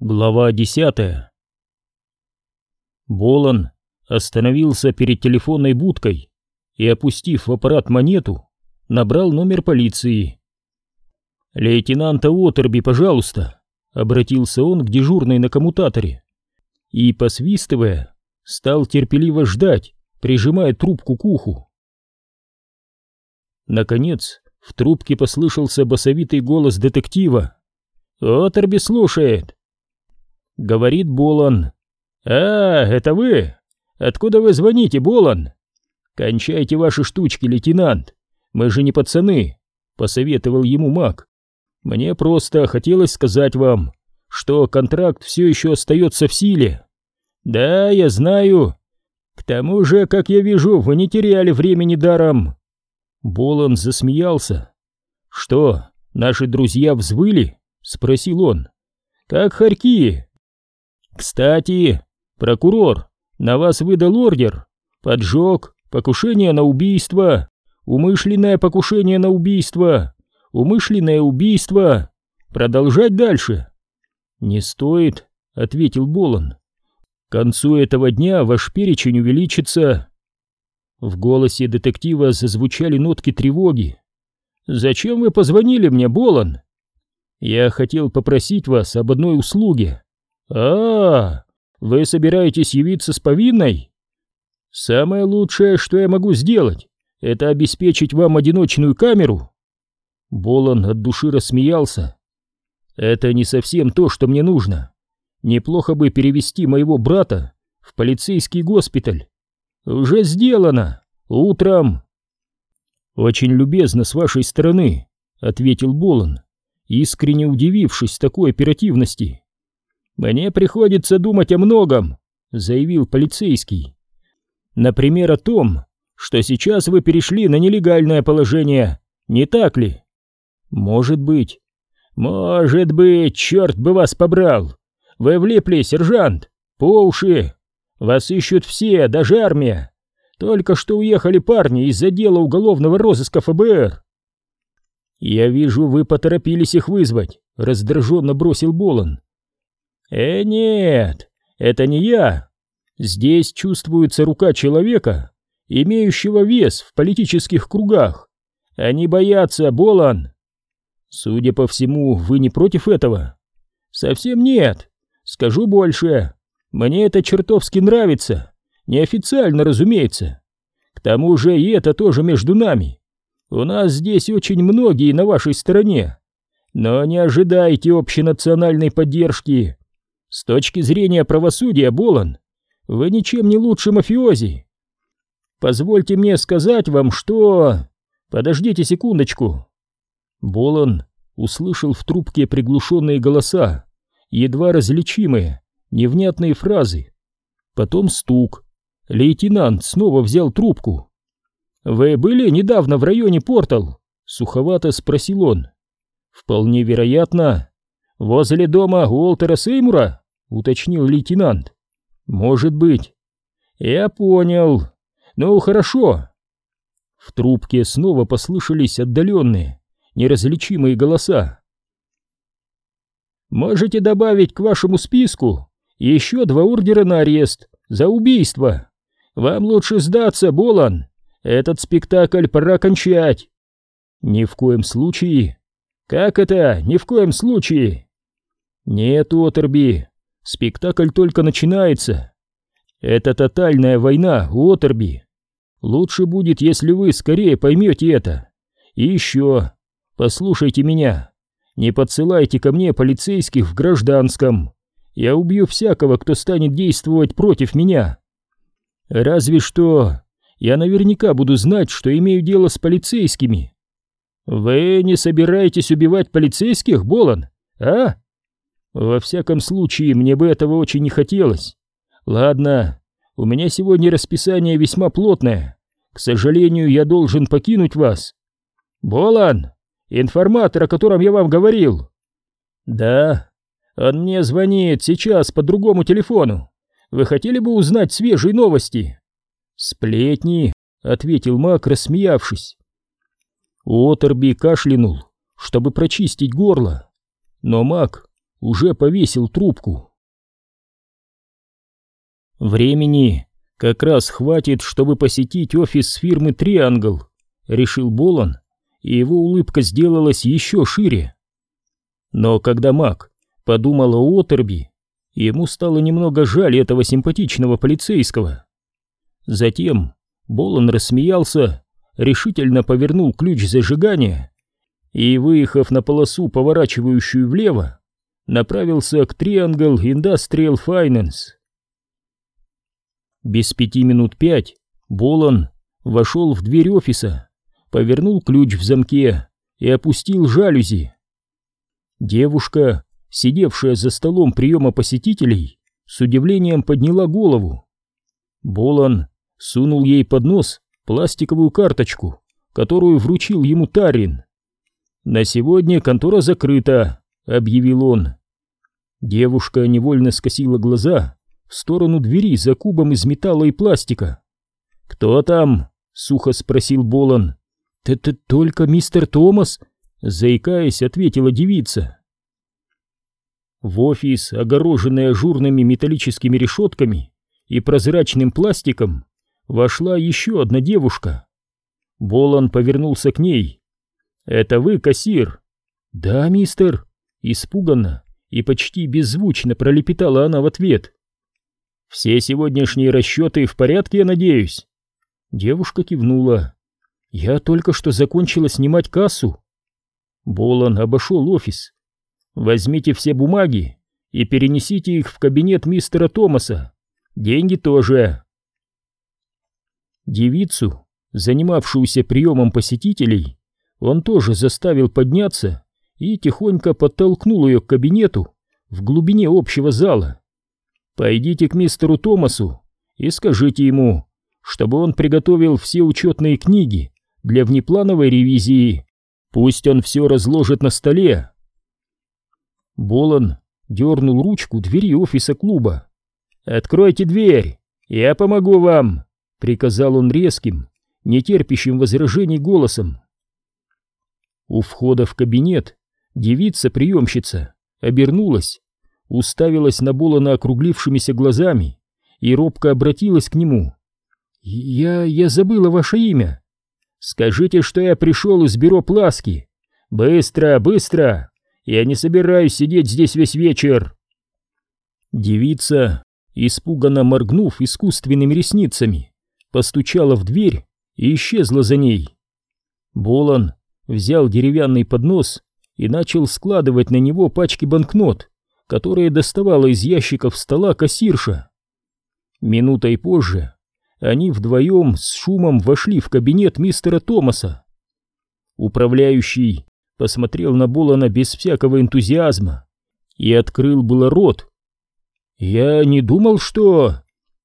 Глава десятая Болон остановился перед телефонной будкой и, опустив в аппарат монету, набрал номер полиции. «Лейтенанта Уотерби, пожалуйста», — обратился он к дежурной на коммутаторе и, посвистывая, стал терпеливо ждать, прижимая трубку к уху. Наконец, в трубке послышался басовитый голос детектива. «Уотерби слушает», — говорит Болон. «А, это вы? Откуда вы звоните, Болон?» «Кончайте ваши штучки, лейтенант. Мы же не пацаны», — посоветовал ему маг. «Мне просто хотелось сказать вам, что контракт все еще остается в силе». «Да, я знаю. К тому же, как я вижу, вы не теряли времени даром». Болон засмеялся. «Что, наши друзья взвыли?» — спросил он. «Как хорьки?» Кстати, прокурор на вас выдал ордер. Поджог, покушение на убийство, умышленное покушение на убийство, умышленное убийство. Продолжать дальше? Не стоит, ответил Болон. К концу этого дня ваш перечень увеличится. В голосе детектива зазвучали нотки тревоги. «Зачем вы позвонили мне, Болон?» «Я хотел попросить вас об одной услуге» а, вы собираетесь явиться с повинной? Самое лучшее, что я могу сделать, это обеспечить вам одиночную камеру. Болон от души рассмеялся. Это не совсем то, что мне нужно. Неплохо бы перевести моего брата в полицейский госпиталь. Уже сделано. Утром. Очень любезно с вашей стороны, ответил Болон, искренне удивившись такой оперативности. «Мне приходится думать о многом», — заявил полицейский. «Например, о том, что сейчас вы перешли на нелегальное положение, не так ли?» «Может быть». «Может быть, черт бы вас побрал! Вы влипли, сержант, по уши! Вас ищут все, даже армия! Только что уехали парни из отдела уголовного розыска ФБР!» «Я вижу, вы поторопились их вызвать», — раздраженно бросил Болон. «Э, нет, это не я. Здесь чувствуется рука человека, имеющего вес в политических кругах. Они боятся, Болан. Судя по всему, вы не против этого? Совсем нет. Скажу больше. Мне это чертовски нравится. Неофициально, разумеется. К тому же и это тоже между нами. У нас здесь очень многие на вашей стороне. Но не ожидайте общенациональной поддержки. С точки зрения правосудия, Болон, вы ничем не лучше мафиози. Позвольте мне сказать вам, что... Подождите секундочку. Болон услышал в трубке приглушенные голоса, едва различимые, невнятные фразы. Потом стук. Лейтенант снова взял трубку. «Вы были недавно в районе Портал?» — суховато спросил он. «Вполне вероятно. Возле дома Уолтера Сеймура?» Уточнил лейтенант. Может быть. Я понял. Ну, хорошо. В трубке снова послышались отдаленные, неразличимые голоса. Можете добавить к вашему списку еще два ордера на арест за убийство. Вам лучше сдаться, Болан. Этот спектакль пора кончать. Ни в коем случае. Как это? Ни в коем случае. Нет, Отерби, Спектакль только начинается. Это тотальная война, Уотерби. Лучше будет, если вы скорее поймете это. И еще, послушайте меня. Не подсылайте ко мне полицейских в гражданском. Я убью всякого, кто станет действовать против меня. Разве что я наверняка буду знать, что имею дело с полицейскими. Вы не собираетесь убивать полицейских, Болон, а? Во всяком случае, мне бы этого очень не хотелось. Ладно, у меня сегодня расписание весьма плотное. К сожалению, я должен покинуть вас. Болан, информатор, о котором я вам говорил. Да, он мне звонит сейчас по другому телефону. Вы хотели бы узнать свежие новости? Сплетни, ответил Мак, рассмеявшись. Отерби кашлянул, чтобы прочистить горло. Но Мак уже повесил трубку. Времени как раз хватит, чтобы посетить офис фирмы «Триангл», решил Болон, и его улыбка сделалась еще шире. Но когда Мак подумал о Отерби, ему стало немного жаль этого симпатичного полицейского. Затем Болон рассмеялся, решительно повернул ключ зажигания и, выехав на полосу, поворачивающую влево, направился к Triangle Industrial Finance. Без пяти минут пять Болон вошел в дверь офиса, повернул ключ в замке и опустил жалюзи. Девушка, сидевшая за столом приема посетителей, с удивлением подняла голову. Болон сунул ей под нос пластиковую карточку, которую вручил ему Тарин. «На сегодня контора закрыта», — объявил он. Девушка невольно скосила глаза в сторону двери за кубом из металла и пластика. «Кто там?» — сухо спросил Болон. «Это только мистер Томас?» — заикаясь, ответила девица. В офис, огороженный ажурными металлическими решетками и прозрачным пластиком, вошла еще одна девушка. Болон повернулся к ней. «Это вы, кассир?» «Да, мистер», — испуганно и почти беззвучно пролепетала она в ответ. «Все сегодняшние расчеты в порядке, я надеюсь?» Девушка кивнула. «Я только что закончила снимать кассу». Болон обошел офис. «Возьмите все бумаги и перенесите их в кабинет мистера Томаса. Деньги тоже». Девицу, занимавшуюся приемом посетителей, он тоже заставил подняться и тихонько подтолкнул ее к кабинету в глубине общего зала. «Пойдите к мистеру Томасу и скажите ему, чтобы он приготовил все учетные книги для внеплановой ревизии. Пусть он все разложит на столе». Болон дернул ручку двери офиса клуба. «Откройте дверь, я помогу вам», — приказал он резким, нетерпящим возражений голосом. У входа в кабинет девица-приемщица обернулась, уставилась на Болона округлившимися глазами и робко обратилась к нему. «Я... я забыла ваше имя. Скажите, что я пришел из бюро Пласки. Быстро, быстро! Я не собираюсь сидеть здесь весь вечер!» Девица, испуганно моргнув искусственными ресницами, постучала в дверь и исчезла за ней. Болон взял деревянный поднос и начал складывать на него пачки банкнот, которые доставала из ящиков стола кассирша. Минутой позже они вдвоем с шумом вошли в кабинет мистера Томаса. Управляющий посмотрел на Болана без всякого энтузиазма и открыл было рот. «Я не думал, что...»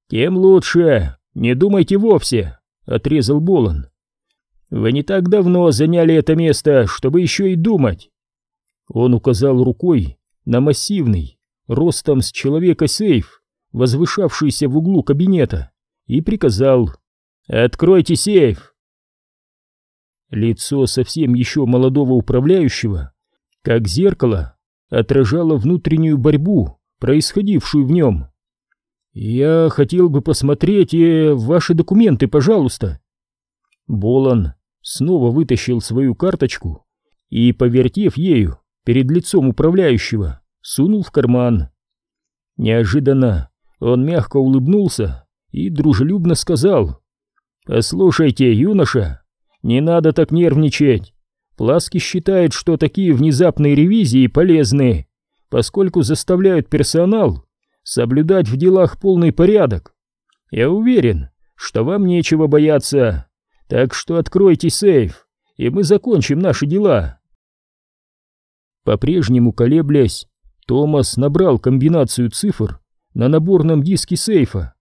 «Тем лучше, не думайте вовсе», — отрезал Болан. «Вы не так давно заняли это место, чтобы еще и думать. Он указал рукой на массивный, ростом с человека сейф, возвышавшийся в углу кабинета, и приказал «Откройте сейф!». Лицо совсем еще молодого управляющего, как зеркало, отражало внутреннюю борьбу, происходившую в нем. «Я хотел бы посмотреть э, ваши документы, пожалуйста». Болон снова вытащил свою карточку и, повертев ею, перед лицом управляющего, сунул в карман. Неожиданно он мягко улыбнулся и дружелюбно сказал, «Послушайте, юноша, не надо так нервничать. Пласки считает, что такие внезапные ревизии полезны, поскольку заставляют персонал соблюдать в делах полный порядок. Я уверен, что вам нечего бояться, так что откройте сейф, и мы закончим наши дела». По-прежнему колеблясь, Томас набрал комбинацию цифр на наборном диске сейфа,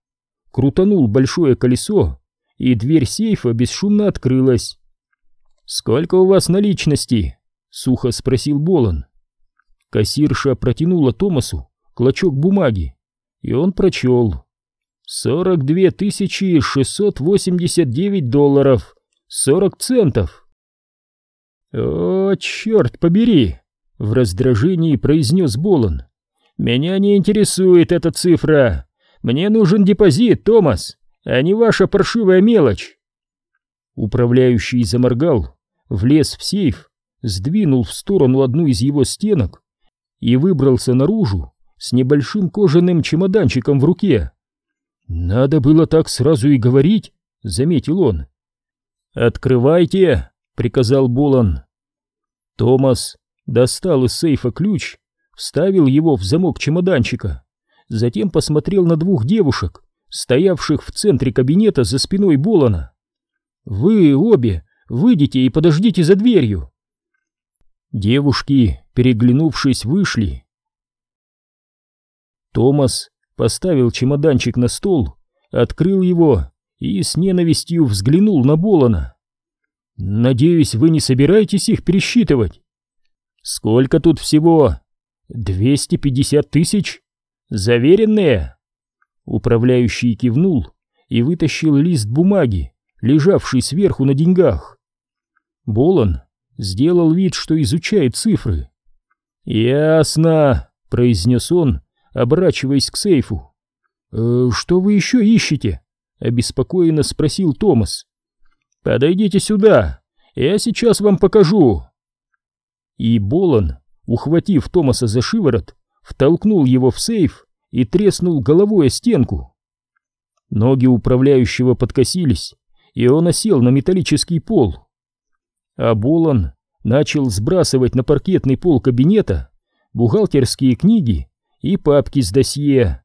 крутанул большое колесо, и дверь сейфа бесшумно открылась. «Сколько у вас наличности?» — сухо спросил Болон. Кассирша протянула Томасу клочок бумаги, и он прочел. «Сорок две тысячи шестьсот восемьдесят девять долларов, сорок центов». «О, черт побери!» В раздражении произнес Болон. «Меня не интересует эта цифра. Мне нужен депозит, Томас, а не ваша паршивая мелочь». Управляющий заморгал, влез в сейф, сдвинул в сторону одну из его стенок и выбрался наружу с небольшим кожаным чемоданчиком в руке. «Надо было так сразу и говорить», — заметил он. «Открывайте», — приказал Болон. Томас достал из сейфа ключ, вставил его в замок чемоданчика, затем посмотрел на двух девушек, стоявших в центре кабинета за спиной Болона. «Вы обе выйдите и подождите за дверью». Девушки, переглянувшись, вышли. Томас поставил чемоданчик на стол, открыл его и с ненавистью взглянул на Болона. «Надеюсь, вы не собираетесь их пересчитывать?» «Сколько тут всего?» «Двести пятьдесят тысяч? Заверенные?» Управляющий кивнул и вытащил лист бумаги, лежавший сверху на деньгах. Болон сделал вид, что изучает цифры. «Ясно», — произнес он, оборачиваясь к сейфу. «Э, «Что вы еще ищете?» — обеспокоенно спросил Томас. «Подойдите сюда, я сейчас вам покажу». И Болон, ухватив Томаса за шиворот, втолкнул его в сейф и треснул головой о стенку. Ноги управляющего подкосились, и он осел на металлический пол. А Болон начал сбрасывать на паркетный пол кабинета бухгалтерские книги и папки с досье.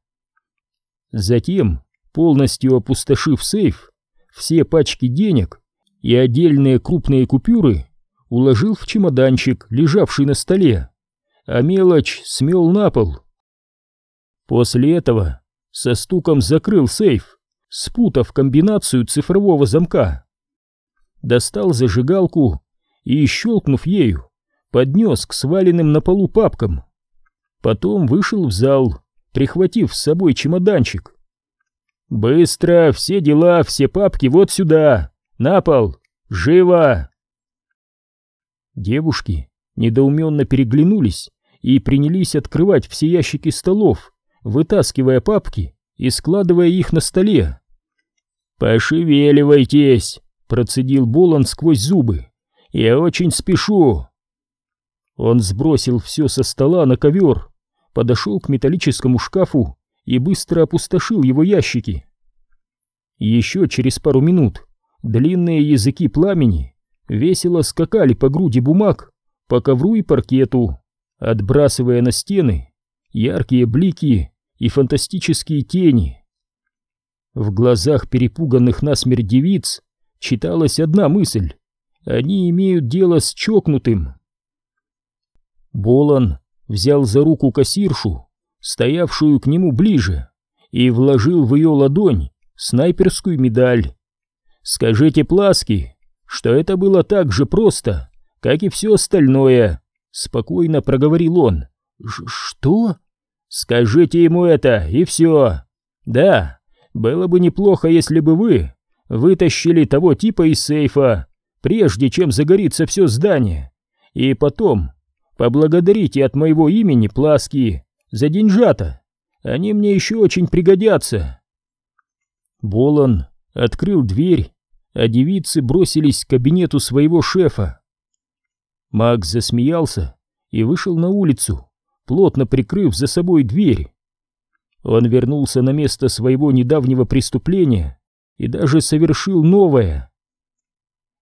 Затем, полностью опустошив сейф, все пачки денег и отдельные крупные купюры уложил в чемоданчик, лежавший на столе, а мелочь смел на пол. После этого со стуком закрыл сейф, спутав комбинацию цифрового замка. Достал зажигалку и, щелкнув ею, поднес к сваленным на полу папкам. Потом вышел в зал, прихватив с собой чемоданчик. «Быстро, все дела, все папки вот сюда, на пол, живо!» Девушки недоуменно переглянулись и принялись открывать все ящики столов, вытаскивая папки и складывая их на столе. «Пошевеливайтесь!» — процедил Болон сквозь зубы. «Я очень спешу!» Он сбросил все со стола на ковер подошел к металлическому шкафу и быстро опустошил его ящики. Еще через пару минут длинные языки пламени весело скакали по груди бумаг, по ковру и паркету, отбрасывая на стены яркие блики и фантастические тени. В глазах перепуганных насмерть девиц читалась одна мысль — они имеют дело с чокнутым. Болон взял за руку кассиршу, стоявшую к нему ближе, и вложил в ее ладонь снайперскую медаль. «Скажите Пласки, что это было так же просто, как и все остальное», — спокойно проговорил он. «Что?» «Скажите ему это, и все. Да, было бы неплохо, если бы вы вытащили того типа из сейфа, прежде чем загорится все здание, и потом Поблагодарите от моего имени Пласки за деньжата. Они мне еще очень пригодятся. Болон открыл дверь, а девицы бросились к кабинету своего шефа. Макс засмеялся и вышел на улицу, плотно прикрыв за собой дверь. Он вернулся на место своего недавнего преступления и даже совершил новое.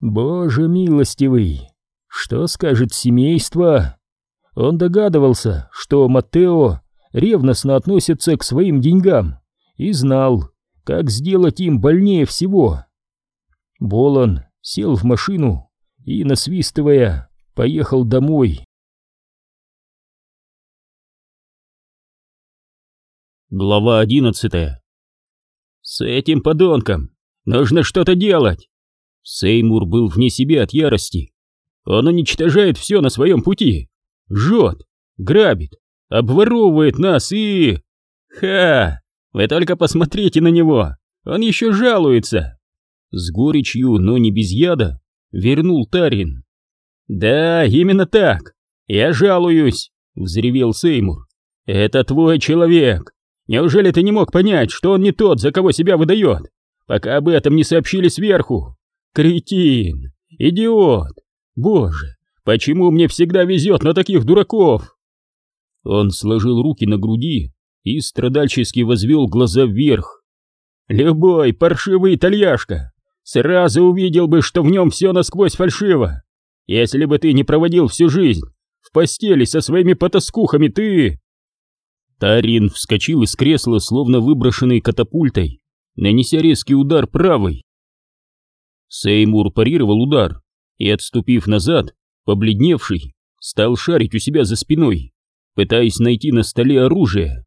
Боже милостивый, что скажет семейство? Он догадывался, что Маттео ревностно относится к своим деньгам и знал, как сделать им больнее всего. Болон сел в машину и, насвистывая, поехал домой. Глава одиннадцатая «С этим подонком нужно что-то делать!» Сеймур был вне себя от ярости. «Он уничтожает все на своем пути!» жжет, грабит, обворовывает нас и... Ха! Вы только посмотрите на него, он еще жалуется. С горечью, но не без яда, вернул Тарин. Да, именно так. Я жалуюсь, взревел Сеймур. Это твой человек. Неужели ты не мог понять, что он не тот, за кого себя выдает, пока об этом не сообщили сверху? Кретин! Идиот! Боже, почему мне всегда везет на таких дураков? Он сложил руки на груди и страдальчески возвел глаза вверх. Любой паршивый итальяшка сразу увидел бы, что в нем все насквозь фальшиво. Если бы ты не проводил всю жизнь в постели со своими потаскухами, ты... Тарин вскочил из кресла, словно выброшенный катапультой, нанеся резкий удар правой. Сеймур парировал удар и, отступив назад, побледневший, стал шарить у себя за спиной, пытаясь найти на столе оружие,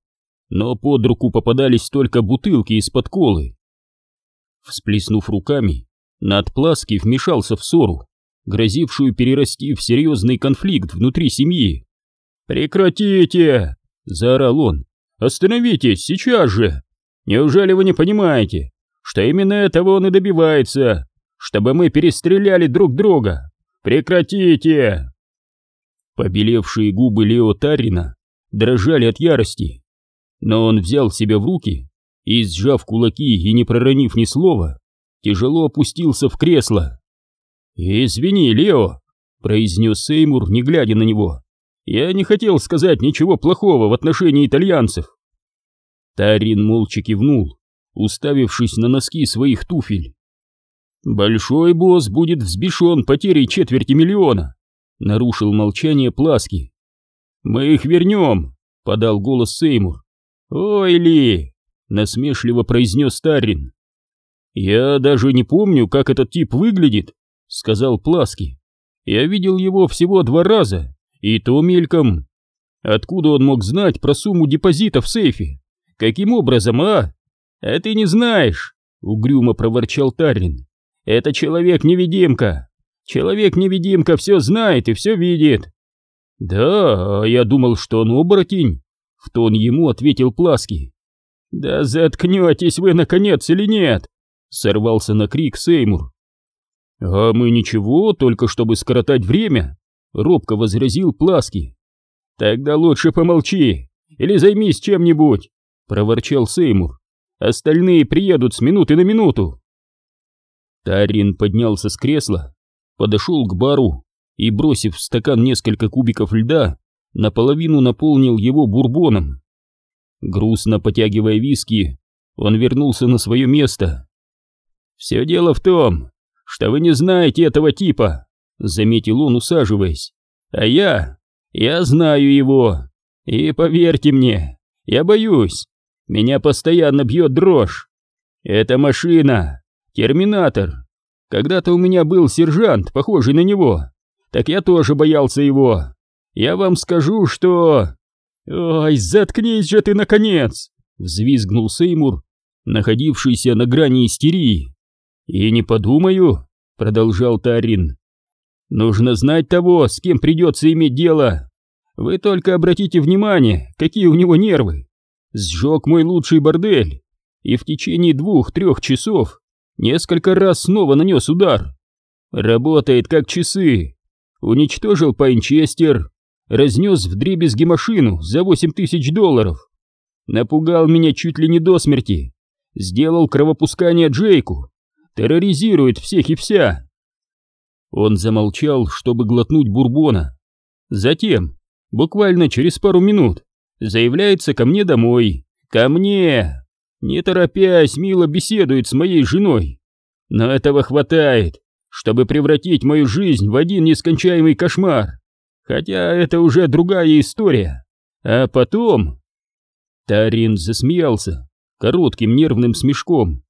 но под руку попадались только бутылки из-под колы. Всплеснув руками, над Пласки вмешался в ссору, грозившую перерасти в серьезный конфликт внутри семьи. «Прекратите!» — заорал он. «Остановитесь сейчас же! Неужели вы не понимаете, что именно этого он и добивается, чтобы мы перестреляли друг друга? Прекратите!» Побелевшие губы Лео Таррина дрожали от ярости, но он взял себя в руки и, сжав кулаки и не проронив ни слова, тяжело опустился в кресло. «Извини, Лео», — произнес Сеймур, не глядя на него. «Я не хотел сказать ничего плохого в отношении итальянцев». Тарин молча кивнул, уставившись на носки своих туфель. «Большой босс будет взбешен потерей четверти миллиона», — нарушил молчание Пласки. «Мы их вернем», — подал голос Сеймур. «Ой, Ли!» — насмешливо произнес Тарин. «Я даже не помню, как этот тип выглядит», — сказал Пласки. «Я видел его всего два раза, и то мельком. Откуда он мог знать про сумму депозита в сейфе? Каким образом, а?» «А ты не знаешь», — угрюмо проворчал Тарин. «Это человек-невидимка. Человек-невидимка все знает и все видит». «Да, я думал, что он оборотень», — в тон ему ответил Пласки. «Да заткнетесь вы, наконец, или нет?» — сорвался на крик Сеймур. «А мы ничего, только чтобы скоротать время», — робко возразил Пласки. «Тогда лучше помолчи или займись чем-нибудь», — проворчал Сеймур. «Остальные приедут с минуты на минуту». Тарин поднялся с кресла, подошел к бару и, бросив в стакан несколько кубиков льда, наполовину наполнил его бурбоном. Грустно потягивая виски, он вернулся на свое место. «Все дело в том, что вы не знаете этого типа», — заметил он, усаживаясь. «А я... я знаю его. И поверьте мне, я боюсь. Меня постоянно бьет дрожь. Это машина. Терминатор. Когда-то у меня был сержант, похожий на него. Так я тоже боялся его. Я вам скажу, что... Ой, заткнись же ты, наконец!» Взвизгнул Сеймур, находившийся на грани истерии. «И не подумаю», — продолжал Тарин. «Нужно знать того, с кем придется иметь дело. Вы только обратите внимание, какие у него нервы. Сжег мой лучший бордель, и в течение двух-трех часов несколько раз снова нанес удар. Работает как часы. Уничтожил Пайнчестер, разнес в дребезги машину за восемь тысяч долларов. Напугал меня чуть ли не до смерти. Сделал кровопускание Джейку, терроризирует всех и вся. Он замолчал, чтобы глотнуть бурбона. Затем, буквально через пару минут, заявляется ко мне домой. Ко мне! Не торопясь, мило беседует с моей женой. Но этого хватает, чтобы превратить мою жизнь в один нескончаемый кошмар. Хотя это уже другая история. А потом... Тарин засмеялся коротким нервным смешком.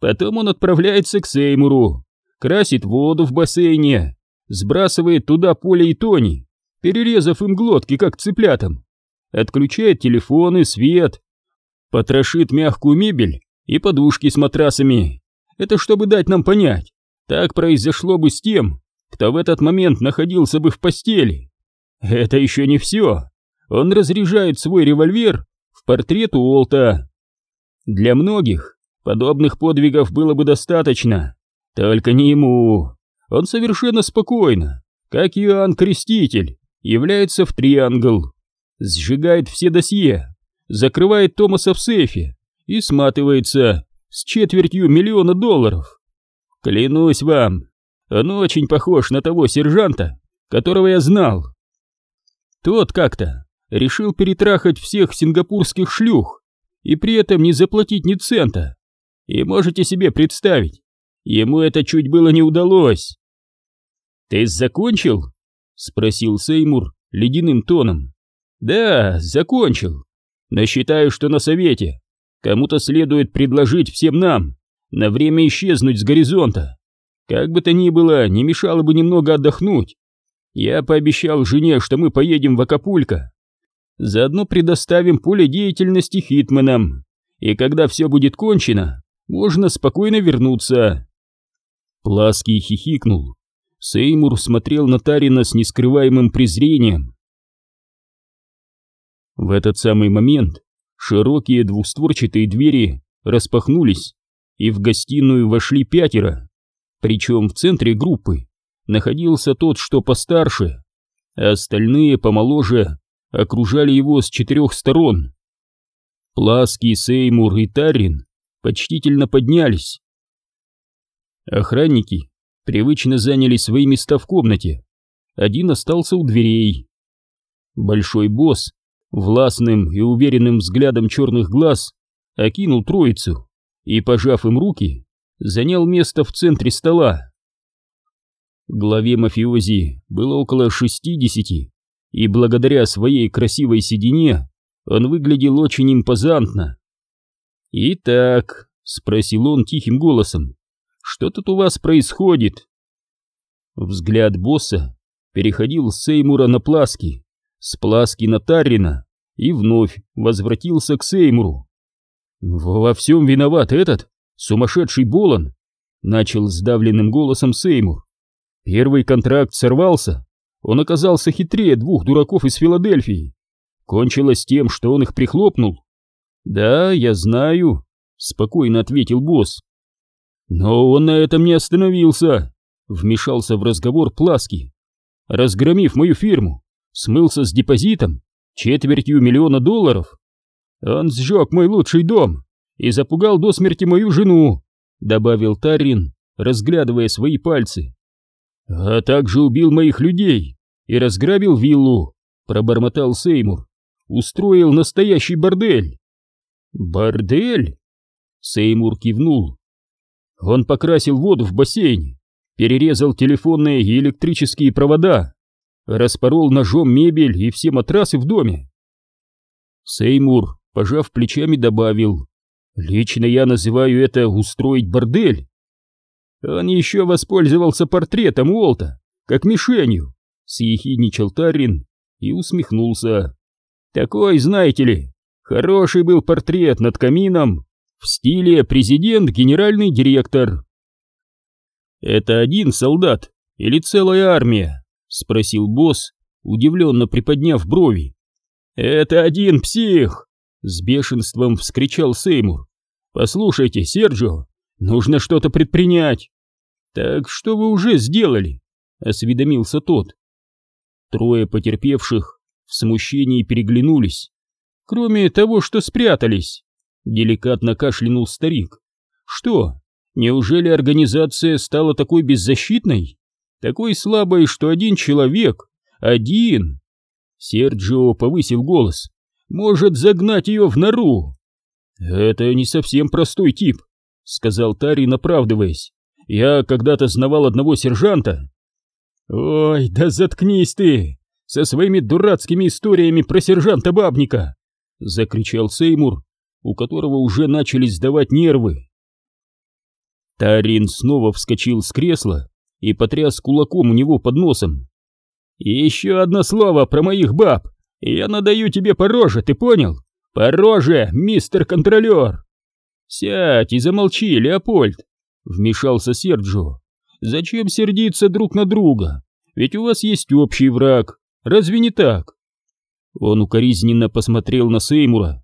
Потом он отправляется к Сеймуру, красит воду в бассейне, сбрасывает туда поле и Тони, перерезав им глотки, как цыплятам, отключает телефон и свет, потрошит мягкую мебель и подушки с матрасами. Это чтобы дать нам понять, так произошло бы с тем, кто в этот момент находился бы в постели. Это еще не все. Он разряжает свой револьвер в портрет Уолта. Для многих Подобных подвигов было бы достаточно. Только не ему. Он совершенно спокойно, как Иоанн Креститель, является в триангл. сжигает все досье, закрывает Томаса в сейфе и сматывается с четвертью миллиона долларов. Клянусь вам, он очень похож на того сержанта, которого я знал. Тот как-то решил перетрахать всех сингапурских шлюх и при этом не заплатить ни цента. И можете себе представить, ему это чуть было не удалось. «Ты закончил?» — спросил Сеймур ледяным тоном. «Да, закончил. Но считаю, что на совете кому-то следует предложить всем нам на время исчезнуть с горизонта. Как бы то ни было, не мешало бы немного отдохнуть. Я пообещал жене, что мы поедем в Акапулько. Заодно предоставим поле деятельности хитменам, и когда все будет кончено, можно спокойно вернуться. Плаский хихикнул. Сеймур смотрел на Тарина с нескрываемым презрением. В этот самый момент широкие двустворчатые двери распахнулись, и в гостиную вошли пятеро. Причем в центре группы находился тот, что постарше, а остальные помоложе окружали его с четырех сторон. Плаский, Сеймур и Таррин почтительно поднялись. Охранники привычно заняли свои места в комнате. Один остался у дверей. Большой босс властным и уверенным взглядом черных глаз окинул троицу и, пожав им руки, занял место в центре стола. Главе мафиози было около шестидесяти, и благодаря своей красивой седине он выглядел очень импозантно. «Итак», — спросил он тихим голосом, — «что тут у вас происходит?» Взгляд босса переходил с Сеймура на Пласки, с Пласки на Таррина и вновь возвратился к Сеймуру. «Во всем виноват этот сумасшедший Болон!» — начал сдавленным голосом Сеймур. «Первый контракт сорвался, он оказался хитрее двух дураков из Филадельфии. Кончилось тем, что он их прихлопнул. «Да, я знаю», — спокойно ответил босс. «Но он на этом не остановился», — вмешался в разговор Пласки. «Разгромив мою фирму, смылся с депозитом, четвертью миллиона долларов. Он сжег мой лучший дом и запугал до смерти мою жену», — добавил Тарин, разглядывая свои пальцы. «А также убил моих людей и разграбил виллу», — пробормотал Сеймур. «Устроил настоящий бордель». «Бордель?» Сеймур кивнул. Он покрасил воду в бассейне, перерезал телефонные и электрические провода, распорол ножом мебель и все матрасы в доме. Сеймур, пожав плечами, добавил, «Лично я называю это устроить бордель». Он еще воспользовался портретом Уолта, как мишенью, съехидничал Тарин и усмехнулся. Такой, знаете ли, хороший был портрет над камином в стиле президент-генеральный директор. Это один солдат или целая армия? Спросил босс, удивленно приподняв брови. Это один псих! С бешенством вскричал Сеймур. Послушайте, Серджио, Нужно что-то предпринять. Так что вы уже сделали? Осведомился тот. Трое потерпевших в смущении переглянулись. Кроме того, что спрятались. Деликатно кашлянул старик. Что, неужели организация стала такой беззащитной? Такой слабой, что один человек, один... Серджио повысил голос. Может загнать ее в нору. Это не совсем простой тип сказал Тарин, оправдываясь. «Я когда-то знавал одного сержанта». «Ой, да заткнись ты! Со своими дурацкими историями про сержанта Бабника!» — закричал Сеймур, у которого уже начали сдавать нервы. Тарин снова вскочил с кресла и потряс кулаком у него под носом. еще одно слово про моих баб, я надаю тебе по роже, ты понял? По роже, мистер контролер!» «Сядь и замолчи, Леопольд!» — вмешался Серджо. «Зачем сердиться друг на друга? Ведь у вас есть общий враг. Разве не так?» Он укоризненно посмотрел на Сеймура.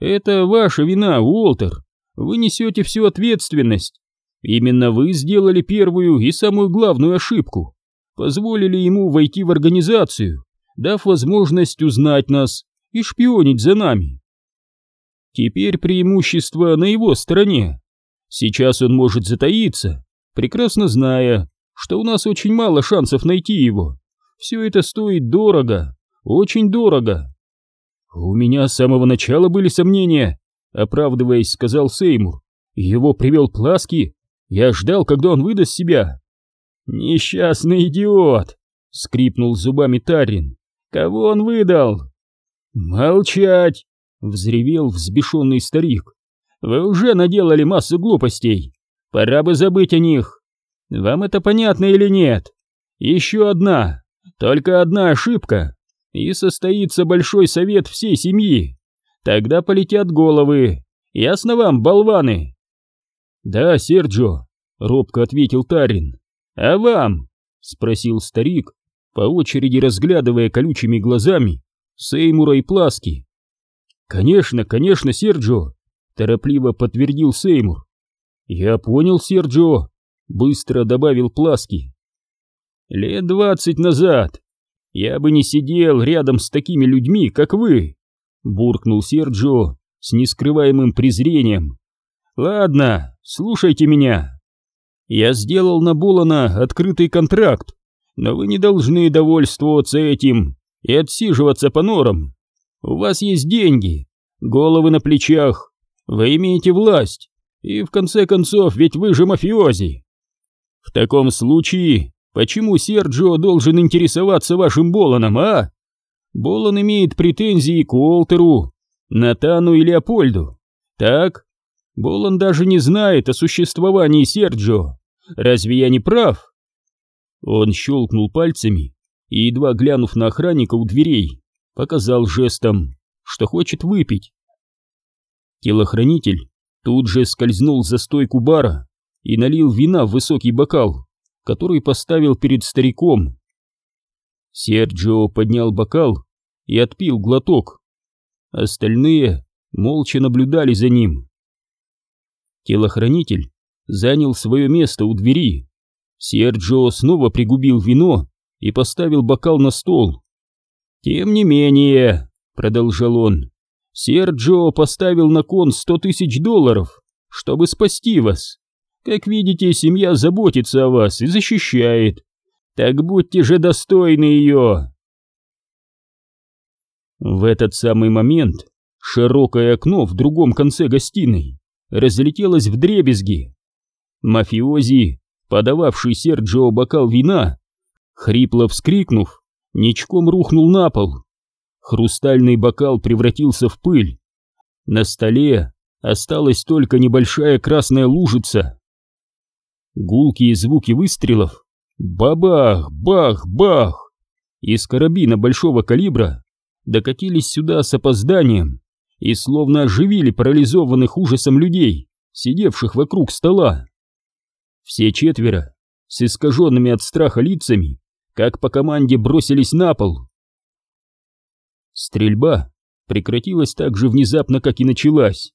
«Это ваша вина, Уолтер. Вы несете всю ответственность. Именно вы сделали первую и самую главную ошибку. Позволили ему войти в организацию, дав возможность узнать нас и шпионить за нами. Теперь преимущество на его стороне. Сейчас он может затаиться, прекрасно зная, что у нас очень мало шансов найти его. Все это стоит дорого, очень дорого. У меня с самого начала были сомнения, оправдываясь, сказал Сеймур. Его привел Пласки. Я ждал, когда он выдаст себя. Несчастный идиот, скрипнул зубами Тарин. Кого он выдал? Молчать, взревел взбешенный старик. Вы уже наделали массу глупостей. Пора бы забыть о них. Вам это понятно или нет? Еще одна, только одна ошибка, и состоится большой совет всей семьи. Тогда полетят головы. Ясно вам, болваны? Да, Серджо, робко ответил Тарин. А вам? спросил старик, по очереди разглядывая колючими глазами Сеймура и Пласки. Конечно, конечно, Серджо, торопливо подтвердил Сеймур. Я понял, Серджо, быстро добавил Пласки. Лет двадцать назад я бы не сидел рядом с такими людьми, как вы, буркнул Серджо с нескрываемым презрением. Ладно, слушайте меня. Я сделал на Болана открытый контракт, но вы не должны довольствоваться этим и отсиживаться по норам. У вас есть деньги, головы на плечах, вы имеете власть, и в конце концов ведь вы же мафиози. В таком случае, почему Серджио должен интересоваться вашим Боланом, а? Болан имеет претензии к Уолтеру, Натану и Леопольду. Так? Болан даже не знает о существовании Серджио. Разве я не прав? Он щелкнул пальцами и, едва глянув на охранника у дверей, показал жестом, что хочет выпить. Телохранитель тут же скользнул за стойку бара и налил вина в высокий бокал, который поставил перед стариком. Серджио поднял бокал и отпил глоток. Остальные молча наблюдали за ним. Телохранитель занял свое место у двери. Серджио снова пригубил вино и поставил бокал на стол. «Тем не менее», — продолжал он, — «Серджио поставил на кон сто тысяч долларов, чтобы спасти вас. Как видите, семья заботится о вас и защищает. Так будьте же достойны ее. В этот самый момент широкое окно в другом конце гостиной разлетелось в дребезги. Мафиози, подававший Серджио бокал вина, хрипло вскрикнув, ничком рухнул на пол. Хрустальный бокал превратился в пыль. На столе осталась только небольшая красная лужица. Гулкие звуки выстрелов. Бабах, бах, бах. Из карабина большого калибра докатились сюда с опозданием и словно оживили парализованных ужасом людей, сидевших вокруг стола. Все четверо, с искаженными от страха лицами, как по команде бросились на пол. Стрельба прекратилась так же внезапно, как и началась.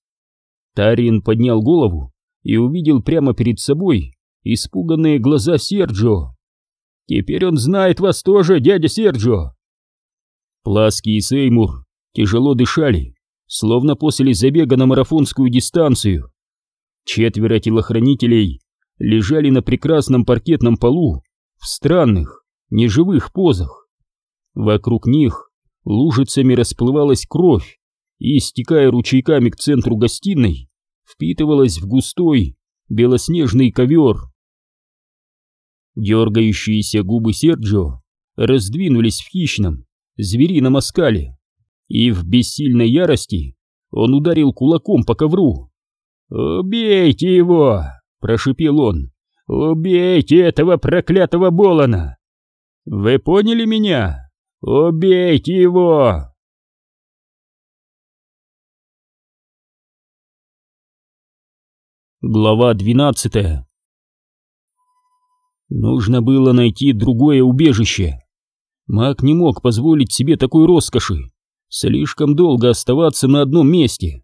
Тарин поднял голову и увидел прямо перед собой испуганные глаза Серджио. «Теперь он знает вас тоже, дядя Серджио!» Пласки и Сеймур тяжело дышали, словно после забега на марафонскую дистанцию. Четверо телохранителей лежали на прекрасном паркетном полу в странных, неживых позах. Вокруг них лужицами расплывалась кровь и, стекая ручейками к центру гостиной, впитывалась в густой белоснежный ковер. Дергающиеся губы Серджио раздвинулись в хищном, зверином оскале, и в бессильной ярости он ударил кулаком по ковру. «Убейте его!» — прошипел он. «Убейте этого проклятого Болона! Вы поняли меня? Убейте его!» Глава двенадцатая Нужно было найти другое убежище. Маг не мог позволить себе такой роскоши, слишком долго оставаться на одном месте.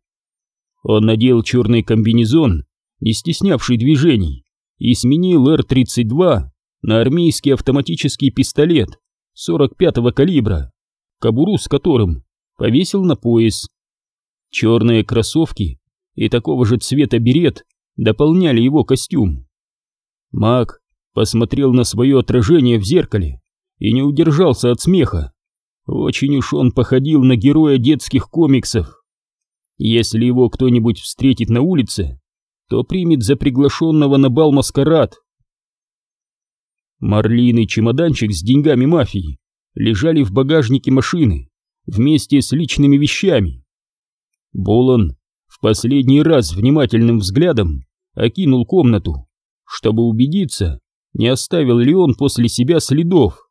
Он надел черный комбинезон, не стеснявший движений, и сменил Р-32 на армейский автоматический пистолет 45-го калибра, кобуру с которым повесил на пояс. Черные кроссовки и такого же цвета берет дополняли его костюм. Маг посмотрел на свое отражение в зеркале и не удержался от смеха. Очень уж он походил на героя детских комиксов. Если его кто-нибудь встретит на улице, то примет за приглашенного на бал маскарад. Марлин чемоданчик с деньгами мафии лежали в багажнике машины вместе с личными вещами. Болон в последний раз внимательным взглядом окинул комнату, чтобы убедиться, не оставил ли он после себя следов.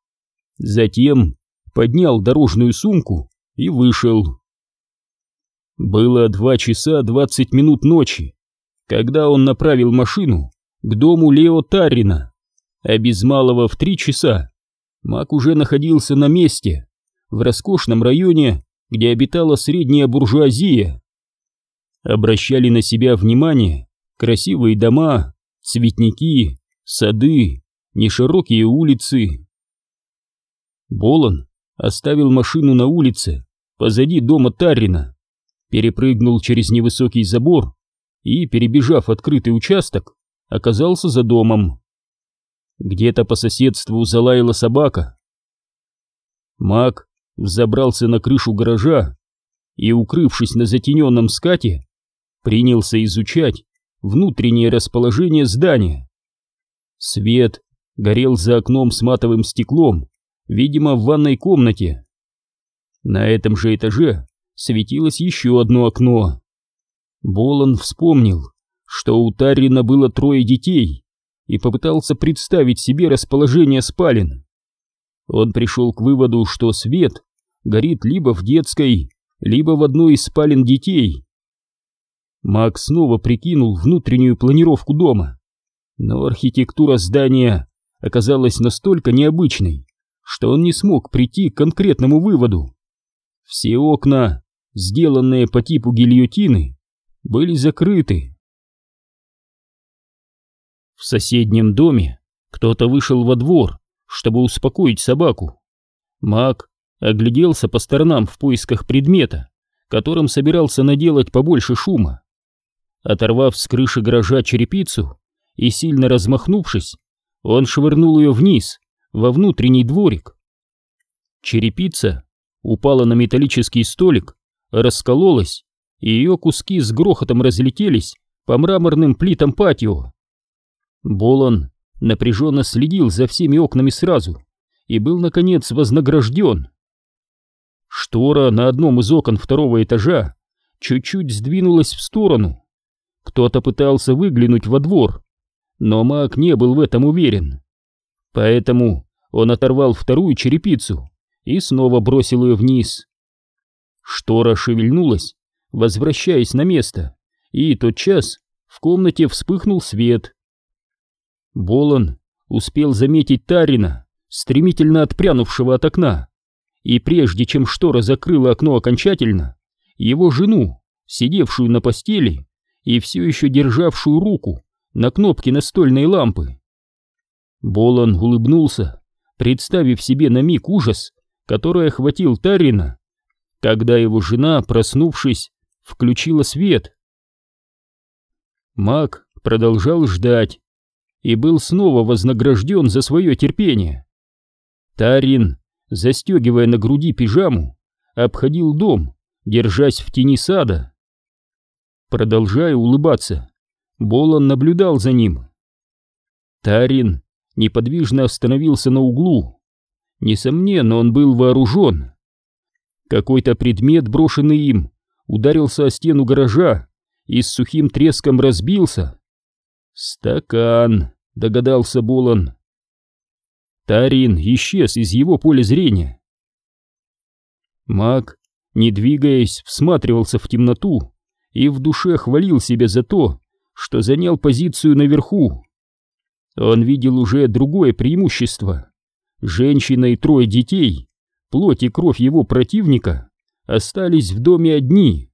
Затем поднял дорожную сумку и вышел. Было два часа двадцать минут ночи, когда он направил машину к дому Лео Таррина, а без малого в три часа Мак уже находился на месте, в роскошном районе, где обитала средняя буржуазия. Обращали на себя внимание красивые дома, цветники, сады, неширокие улицы. Болон оставил машину на улице, позади дома Таррина, перепрыгнул через невысокий забор и, перебежав открытый участок, оказался за домом. Где-то по соседству залаяла собака. Мак взобрался на крышу гаража и, укрывшись на затененном скате, принялся изучать внутреннее расположение здания. Свет горел за окном с матовым стеклом, видимо, в ванной комнате. На этом же этаже светилось еще одно окно. Болон вспомнил, что у Таррина было трое детей, и попытался представить себе расположение спален. Он пришел к выводу, что свет горит либо в детской, либо в одной из спален детей. Макс снова прикинул внутреннюю планировку дома, но архитектура здания оказалась настолько необычной, что он не смог прийти к конкретному выводу. Все окна, сделанные по типу гильотины, были закрыты. В соседнем доме кто-то вышел во двор, чтобы успокоить собаку. Маг огляделся по сторонам в поисках предмета, которым собирался наделать побольше шума. Оторвав с крыши гаража черепицу и сильно размахнувшись, он швырнул ее вниз, во внутренний дворик. Черепица упала на металлический столик, раскололась, и ее куски с грохотом разлетелись по мраморным плитам патио. Болон напряженно следил за всеми окнами сразу и был, наконец, вознагражден. Штора на одном из окон второго этажа чуть-чуть сдвинулась в сторону. Кто-то пытался выглянуть во двор, но маг не был в этом уверен. Поэтому он оторвал вторую черепицу и снова бросил ее вниз. Штора шевельнулась, возвращаясь на место, и тотчас в комнате вспыхнул свет. Болон успел заметить Тарина, стремительно отпрянувшего от окна, и прежде чем штора закрыла окно окончательно, его жену, сидевшую на постели и все еще державшую руку на кнопке настольной лампы. Болон улыбнулся, представив себе на миг ужас, который охватил Тарина, когда его жена, проснувшись, включила свет. Маг продолжал ждать и был снова вознагражден за свое терпение. Тарин, застегивая на груди пижаму, обходил дом, держась в тени сада. Продолжая улыбаться, Болон наблюдал за ним. Тарин неподвижно остановился на углу. Несомненно, он был вооружен. Какой-то предмет, брошенный им, ударился о стену гаража и с сухим треском разбился. «Стакан», — догадался Болон. Тарин исчез из его поля зрения. Маг, не двигаясь, всматривался в темноту и в душе хвалил себя за то, что занял позицию наверху. Он видел уже другое преимущество. Женщина и трое детей, плоть и кровь его противника, остались в доме одни.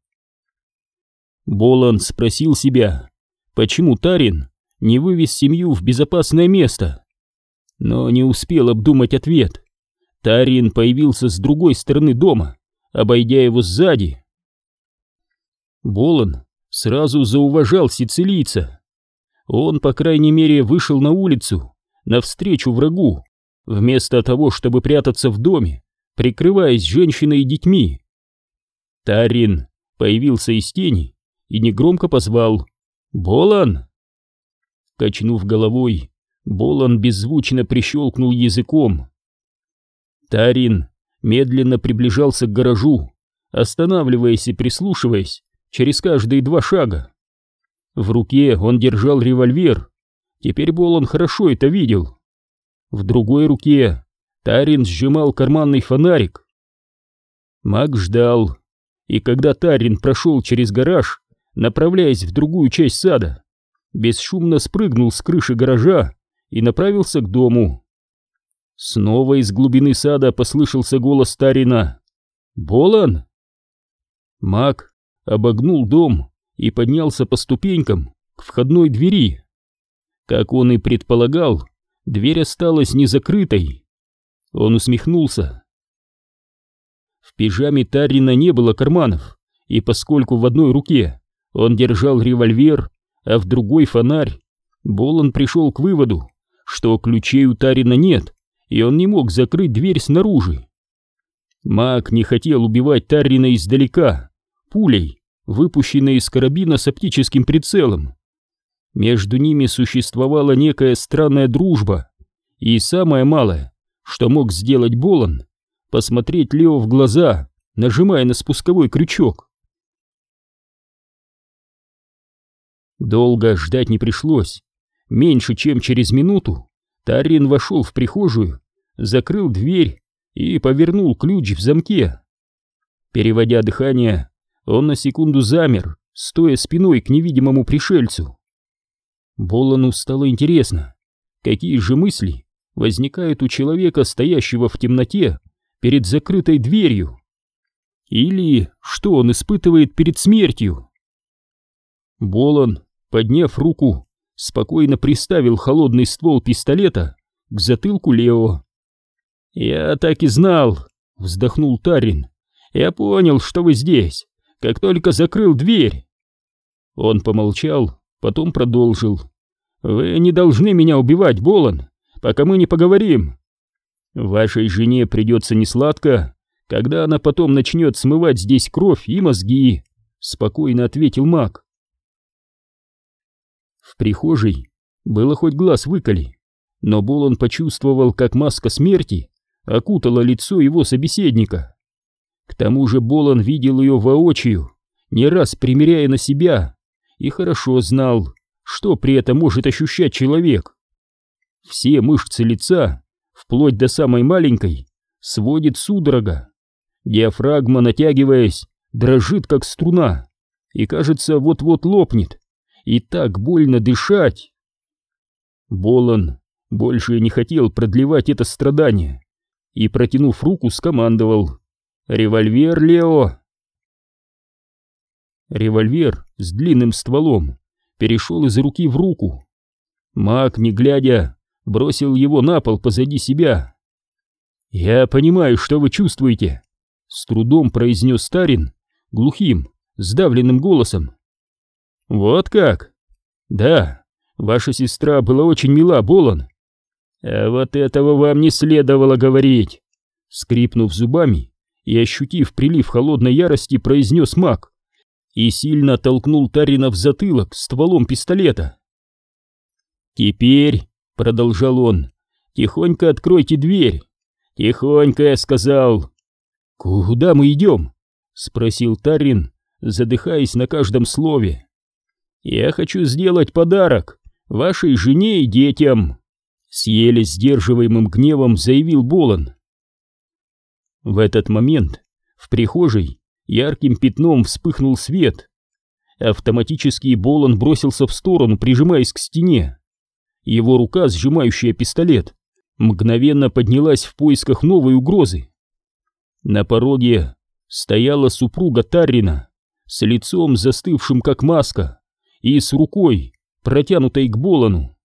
Болан спросил себя, почему Тарин не вывез семью в безопасное место, но не успел обдумать ответ. Тарин появился с другой стороны дома, обойдя его сзади. Болон сразу зауважал сицилийца. Он, по крайней мере, вышел на улицу, навстречу врагу, вместо того, чтобы прятаться в доме, прикрываясь женщиной и детьми. Тарин появился из тени и негромко позвал «Болан!». Качнув головой, Болан беззвучно прищелкнул языком. Тарин медленно приближался к гаражу, останавливаясь и прислушиваясь через каждые два шага. В руке он держал револьвер, теперь Болан хорошо это видел. В другой руке Тарин сжимал карманный фонарик. Маг ждал, и когда Тарин прошел через гараж, направляясь в другую часть сада, бесшумно спрыгнул с крыши гаража и направился к дому. Снова из глубины сада послышался голос Тарина. «Болан?» Маг обогнул дом и поднялся по ступенькам к входной двери. Как он и предполагал, дверь осталась незакрытой. Он усмехнулся. В пижаме Тарина не было карманов, и поскольку в одной руке он держал револьвер, а в другой фонарь, Болон пришел к выводу, что ключей у Тарина нет, и он не мог закрыть дверь снаружи. Маг не хотел убивать Тарина издалека, пулей, выпущенной из карабина с оптическим прицелом. Между ними существовала некая странная дружба, и самое малое, что мог сделать Болон, посмотреть Лео в глаза, нажимая на спусковой крючок. Долго ждать не пришлось. Меньше чем через минуту Тарин вошел в прихожую, закрыл дверь и повернул ключ в замке. Переводя дыхание, он на секунду замер, стоя спиной к невидимому пришельцу. Болону стало интересно, какие же мысли возникают у человека, стоящего в темноте перед закрытой дверью. Или что он испытывает перед смертью. Болон, подняв руку, спокойно приставил холодный ствол пистолета к затылку Лео. «Я так и знал», — вздохнул Тарин. «Я понял, что вы здесь, как только закрыл дверь». Он помолчал, потом продолжил. «Вы не должны меня убивать, Болон, пока мы не поговорим. Вашей жене придется несладко, когда она потом начнет смывать здесь кровь и мозги», — спокойно ответил маг. В прихожей было хоть глаз выколи, но Болон почувствовал, как маска смерти окутала лицо его собеседника. К тому же Болон видел ее воочию, не раз примеряя на себя, и хорошо знал, что при этом может ощущать человек. Все мышцы лица, вплоть до самой маленькой, сводит судорога. Диафрагма, натягиваясь, дрожит как струна и, кажется, вот-вот лопнет и так больно дышать. Болон больше не хотел продлевать это страдание и, протянув руку, скомандовал «Револьвер, Лео!». Револьвер с длинным стволом перешел из руки в руку. Маг, не глядя, бросил его на пол позади себя. «Я понимаю, что вы чувствуете», — с трудом произнес Старин глухим, сдавленным голосом. «Вот как?» «Да, ваша сестра была очень мила, Болон». «А вот этого вам не следовало говорить!» Скрипнув зубами и ощутив прилив холодной ярости, произнес маг и сильно толкнул Тарина в затылок стволом пистолета. «Теперь», — продолжал он, — «тихонько откройте дверь». «Тихонько», — я сказал. «Куда мы идем?» — спросил Тарин, задыхаясь на каждом слове. Я хочу сделать подарок вашей жене и детям, с еле сдерживаемым гневом заявил Болон. В этот момент в прихожей ярким пятном вспыхнул свет. Автоматический Болон бросился в сторону, прижимаясь к стене. Его рука, сжимающая пистолет, мгновенно поднялась в поисках новой угрозы. На пороге стояла супруга Таррина с лицом застывшим как маска и с рукой, протянутой к Болону.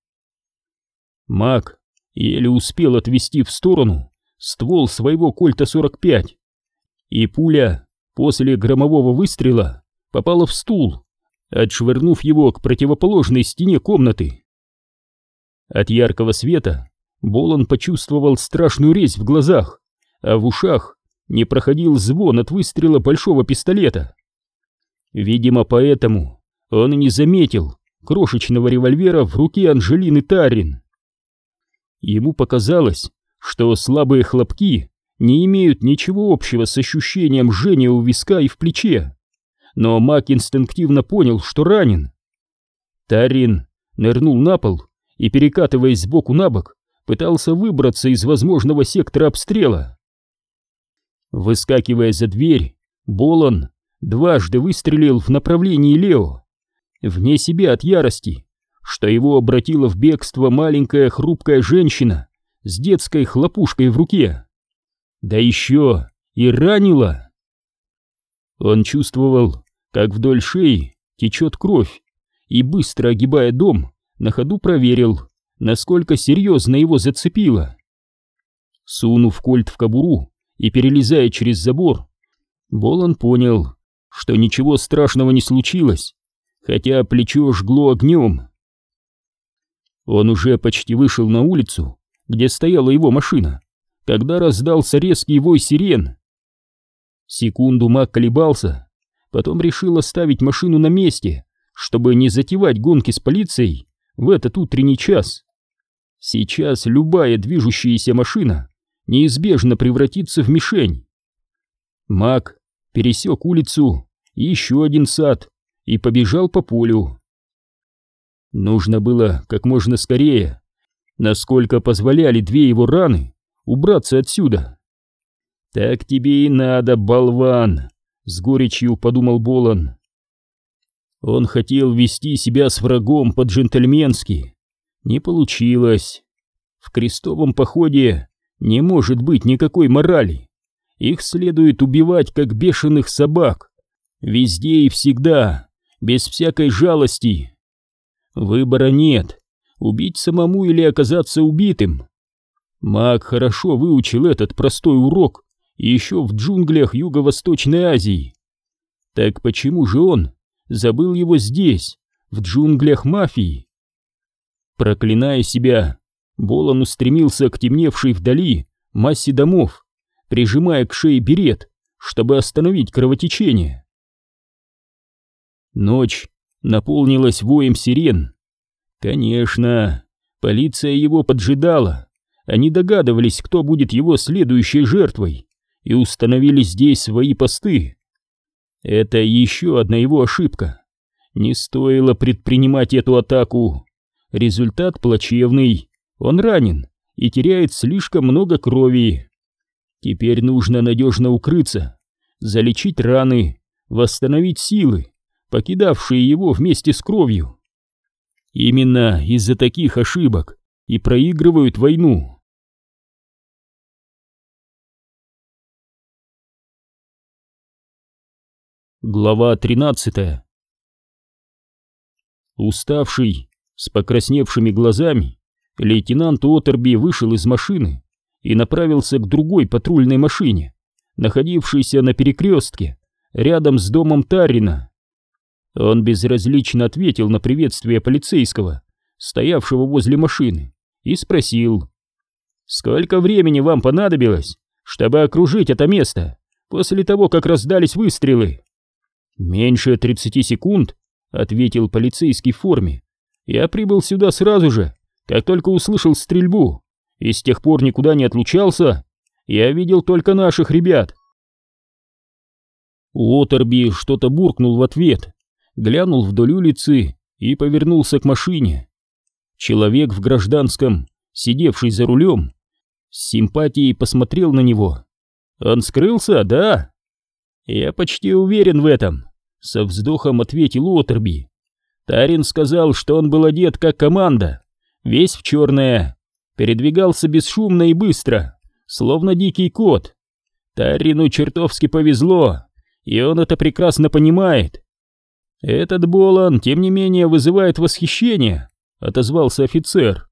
Маг еле успел отвести в сторону ствол своего кольта 45 и пуля после громового выстрела попала в стул, отшвырнув его к противоположной стене комнаты. От яркого света Болон почувствовал страшную резь в глазах, а в ушах не проходил звон от выстрела большого пистолета. Видимо, поэтому он и не заметил крошечного револьвера в руке Анжелины Тарин. Ему показалось, что слабые хлопки не имеют ничего общего с ощущением жжения у виска и в плече, но Мак инстинктивно понял, что ранен. Тарин нырнул на пол и, перекатываясь сбоку на бок, пытался выбраться из возможного сектора обстрела. Выскакивая за дверь, Болон дважды выстрелил в направлении Лео, вне себя от ярости, что его обратила в бегство маленькая хрупкая женщина с детской хлопушкой в руке. Да еще и ранила. Он чувствовал, как вдоль шеи течет кровь, и, быстро огибая дом, на ходу проверил, насколько серьезно его зацепило. Сунув кольт в кобуру и перелезая через забор, Болон понял, что ничего страшного не случилось, хотя плечо жгло огнем. Он уже почти вышел на улицу, где стояла его машина, когда раздался резкий вой сирен. Секунду Мак колебался, потом решил оставить машину на месте, чтобы не затевать гонки с полицией в этот утренний час. Сейчас любая движущаяся машина неизбежно превратится в мишень. Мак пересек улицу, еще один сад и побежал по полю. Нужно было как можно скорее, насколько позволяли две его раны, убраться отсюда. «Так тебе и надо, болван!» — с горечью подумал Болон. Он хотел вести себя с врагом по-джентльменски. Не получилось. В крестовом походе не может быть никакой морали. Их следует убивать, как бешеных собак. Везде и всегда, без всякой жалости. Выбора нет, убить самому или оказаться убитым. Маг хорошо выучил этот простой урок еще в джунглях Юго-Восточной Азии. Так почему же он забыл его здесь, в джунглях мафии? Проклиная себя, Болон устремился к темневшей вдали массе домов, прижимая к шее берет, чтобы остановить кровотечение. Ночь наполнилась воем сирен. Конечно, полиция его поджидала. Они догадывались, кто будет его следующей жертвой, и установили здесь свои посты. Это еще одна его ошибка. Не стоило предпринимать эту атаку. Результат плачевный. Он ранен и теряет слишком много крови. Теперь нужно надежно укрыться, залечить раны, восстановить силы покидавшие его вместе с кровью. Именно из-за таких ошибок и проигрывают войну. Глава 13 Уставший, с покрасневшими глазами, лейтенант Отерби вышел из машины и направился к другой патрульной машине, находившейся на перекрестке рядом с домом Тарина. Он безразлично ответил на приветствие полицейского, стоявшего возле машины, и спросил, «Сколько времени вам понадобилось, чтобы окружить это место после того, как раздались выстрелы?» «Меньше тридцати секунд», — ответил полицейский в форме. «Я прибыл сюда сразу же, как только услышал стрельбу, и с тех пор никуда не отлучался. Я видел только наших ребят». Уотерби что-то буркнул в ответ, глянул вдоль улицы и повернулся к машине. Человек в гражданском, сидевший за рулем, с симпатией посмотрел на него. «Он скрылся, да?» «Я почти уверен в этом», — со вздохом ответил Уотерби. Тарин сказал, что он был одет как команда, весь в черное, передвигался бесшумно и быстро, словно дикий кот. Тарину чертовски повезло, и он это прекрасно понимает. «Этот Болон, тем не менее, вызывает восхищение», — отозвался офицер.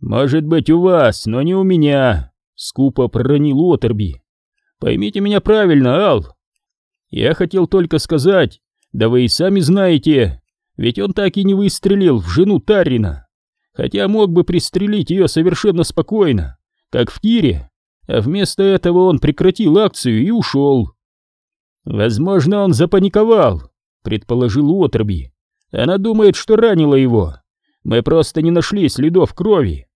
«Может быть, у вас, но не у меня», — скупо проронил Отерби. Поймите меня правильно, Ал. Я хотел только сказать, да вы и сами знаете, ведь он так и не выстрелил в жену Таррина, хотя мог бы пристрелить ее совершенно спокойно, как в тире, а вместо этого он прекратил акцию и ушел. Возможно, он запаниковал, предположил Уотерби. Она думает, что ранила его. Мы просто не нашли следов крови.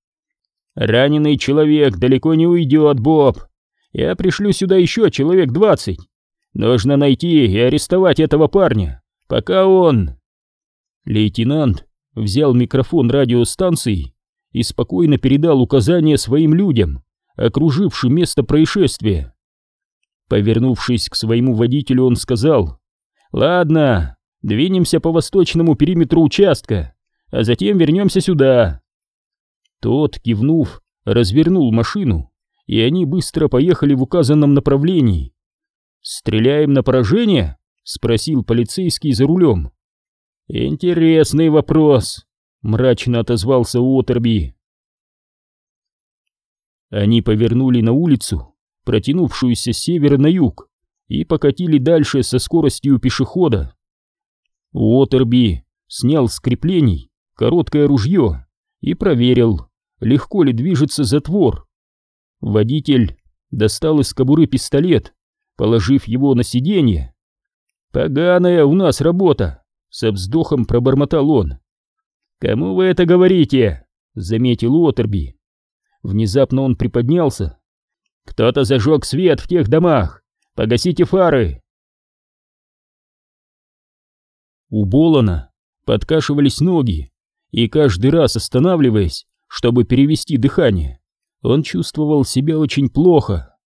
Раненый человек далеко не уйдет, Боб. Я пришлю сюда еще человек двадцать. Нужно найти и арестовать этого парня, пока он... Лейтенант взял микрофон радиостанции и спокойно передал указания своим людям, окружившим место происшествия. Повернувшись к своему водителю, он сказал, «Ладно, двинемся по восточному периметру участка, а затем вернемся сюда». Тот, кивнув, развернул машину, и они быстро поехали в указанном направлении. «Стреляем на поражение?» — спросил полицейский за рулем. «Интересный вопрос», — мрачно отозвался Уотерби. Они повернули на улицу, протянувшуюся с севера на юг, и покатили дальше со скоростью пешехода. Уотерби снял с креплений короткое ружье и проверил, легко ли движется затвор. Водитель достал из кобуры пистолет, положив его на сиденье. «Поганая у нас работа!» — со вздохом пробормотал он. «Кому вы это говорите?» — заметил Уотерби. Внезапно он приподнялся. «Кто-то зажег свет в тех домах! Погасите фары!» У Болона подкашивались ноги, и каждый раз останавливаясь, чтобы перевести дыхание, он чувствовал себя очень плохо.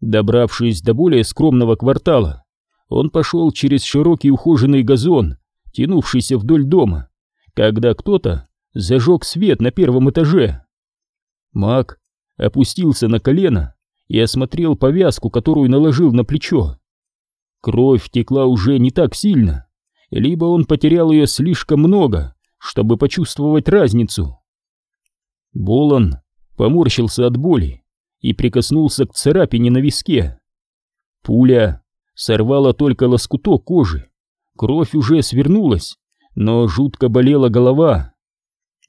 Добравшись до более скромного квартала, он пошел через широкий ухоженный газон, тянувшийся вдоль дома, когда кто-то зажег свет на первом этаже. Мак опустился на колено и осмотрел повязку, которую наложил на плечо. Кровь текла уже не так сильно, либо он потерял ее слишком много, чтобы почувствовать разницу. Болон поморщился от боли и прикоснулся к царапине на виске. Пуля сорвала только лоскуток кожи, кровь уже свернулась, но жутко болела голова.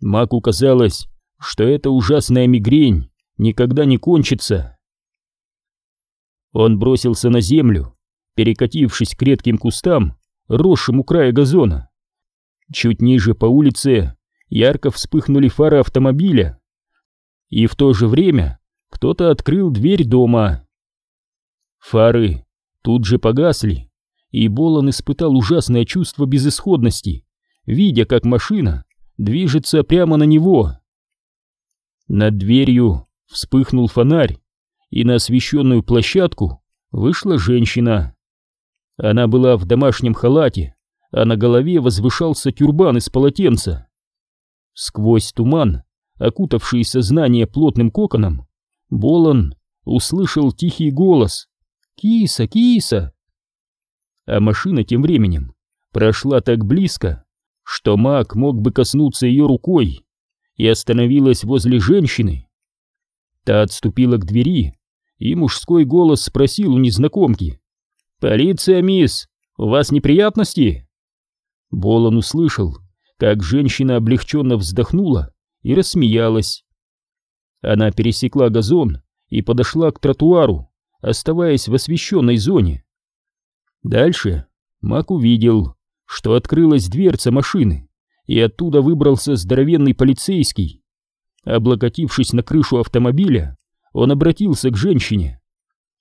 Маку казалось, что эта ужасная мигрень никогда не кончится. Он бросился на землю, перекатившись к редким кустам, росшим у края газона. Чуть ниже по улице ярко вспыхнули фары автомобиля, и в то же время кто-то открыл дверь дома. Фары тут же погасли, и Болон испытал ужасное чувство безысходности, видя, как машина движется прямо на него. Над дверью вспыхнул фонарь, и на освещенную площадку вышла женщина. Она была в домашнем халате, а на голове возвышался тюрбан из полотенца. Сквозь туман, окутавший сознание плотным коконом, Болон услышал тихий голос «Киса, киса!». А машина тем временем прошла так близко, что маг мог бы коснуться ее рукой, и остановилась возле женщины. Та отступила к двери, и мужской голос спросил у незнакомки. «Полиция, мисс, у вас неприятности?» Болон услышал, как женщина облегченно вздохнула и рассмеялась. Она пересекла газон и подошла к тротуару, оставаясь в освещенной зоне. Дальше Мак увидел, что открылась дверца машины, и оттуда выбрался здоровенный полицейский. Облокотившись на крышу автомобиля, он обратился к женщине.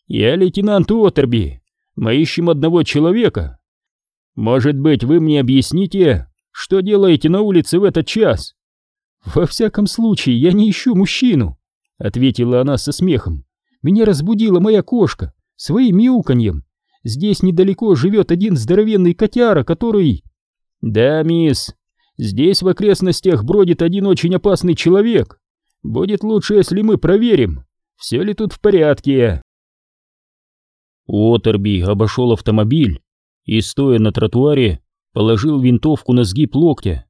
«Я лейтенант Уотерби. Мы ищем одного человека. Может быть, вы мне объясните, что делаете на улице в этот час?» «Во всяком случае, я не ищу мужчину», — ответила она со смехом. «Меня разбудила моя кошка своим мяуканьем. Здесь недалеко живет один здоровенный котяра, который...» «Да, мисс, Здесь в окрестностях бродит один очень опасный человек. Будет лучше, если мы проверим, все ли тут в порядке. Уотерби обошел автомобиль и, стоя на тротуаре, положил винтовку на сгиб локтя.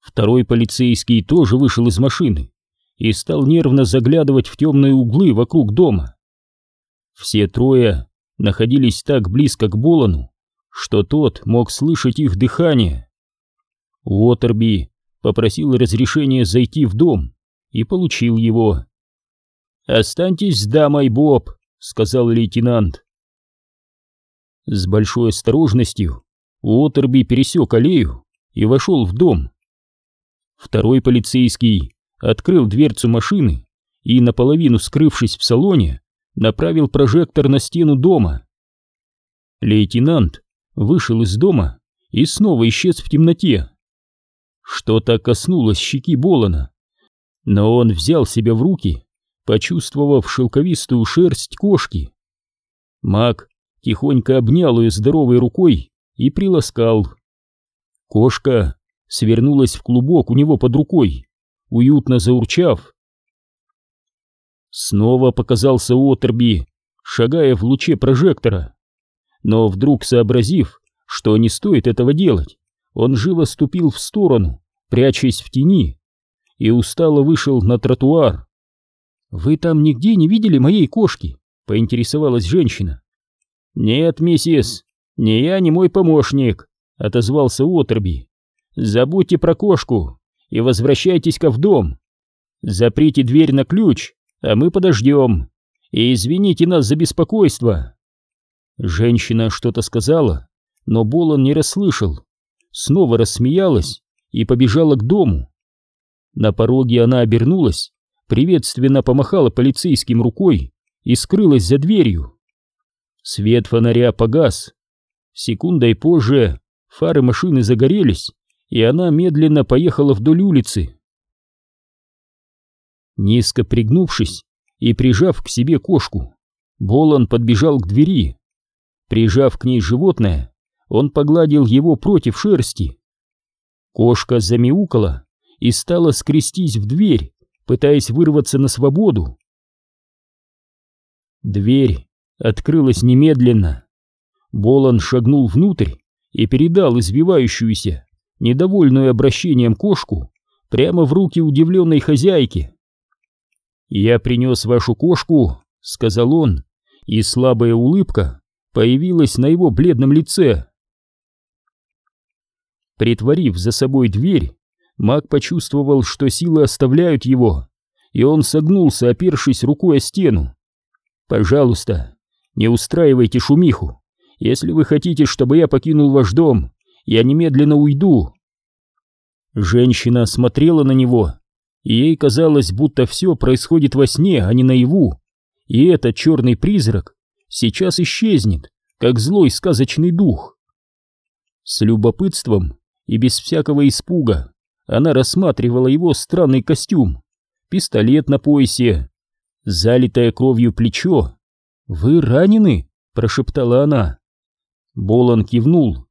Второй полицейский тоже вышел из машины и стал нервно заглядывать в темные углы вокруг дома. Все трое находились так близко к Болону, что тот мог слышать их дыхание. Уотерби попросил разрешения зайти в дом и получил его. «Останьтесь с дамой, Боб», — сказал лейтенант. С большой осторожностью Уотерби пересек аллею и вошел в дом. Второй полицейский открыл дверцу машины и, наполовину скрывшись в салоне, направил прожектор на стену дома. Лейтенант вышел из дома и снова исчез в темноте. Что-то коснулось щеки Болона, но он взял себя в руки, почувствовав шелковистую шерсть кошки. Маг тихонько обнял ее здоровой рукой и приласкал. Кошка свернулась в клубок у него под рукой, уютно заурчав. Снова показался Отерби, шагая в луче прожектора. Но вдруг сообразив, что не стоит этого делать, он живо ступил в сторону, прячась в тени, и устало вышел на тротуар. «Вы там нигде не видели моей кошки?» — поинтересовалась женщина. «Нет, миссис, ни я, ни мой помощник», — отозвался Уотерби. «Забудьте про кошку и возвращайтесь-ка в дом. Заприте дверь на ключ, а мы подождем. И извините нас за беспокойство». Женщина что-то сказала, но Болон не расслышал. Снова рассмеялась и побежала к дому. На пороге она обернулась, приветственно помахала полицейским рукой и скрылась за дверью. Свет фонаря погас. Секундой позже фары машины загорелись, и она медленно поехала вдоль улицы. Низко пригнувшись и прижав к себе кошку, Болон подбежал к двери. Прижав к ней животное, он погладил его против шерсти. Кошка замяукала и стала скрестись в дверь, пытаясь вырваться на свободу. Дверь открылась немедленно. Болон шагнул внутрь и передал извивающуюся, недовольную обращением кошку прямо в руки удивленной хозяйки. «Я принес вашу кошку», — сказал он, и слабая улыбка появилась на его бледном лице. Притворив за собой дверь, маг почувствовал, что силы оставляют его, и он согнулся, опершись рукой о стену. «Пожалуйста, не устраивайте шумиху. Если вы хотите, чтобы я покинул ваш дом, я немедленно уйду. Женщина смотрела на него, и ей казалось, будто все происходит во сне, а не наяву. И этот черный призрак сейчас исчезнет, как злой сказочный дух. С любопытством и без всякого испуга она рассматривала его странный костюм, пистолет на поясе, залитое кровью плечо «Вы ранены?» — прошептала она. Болон кивнул.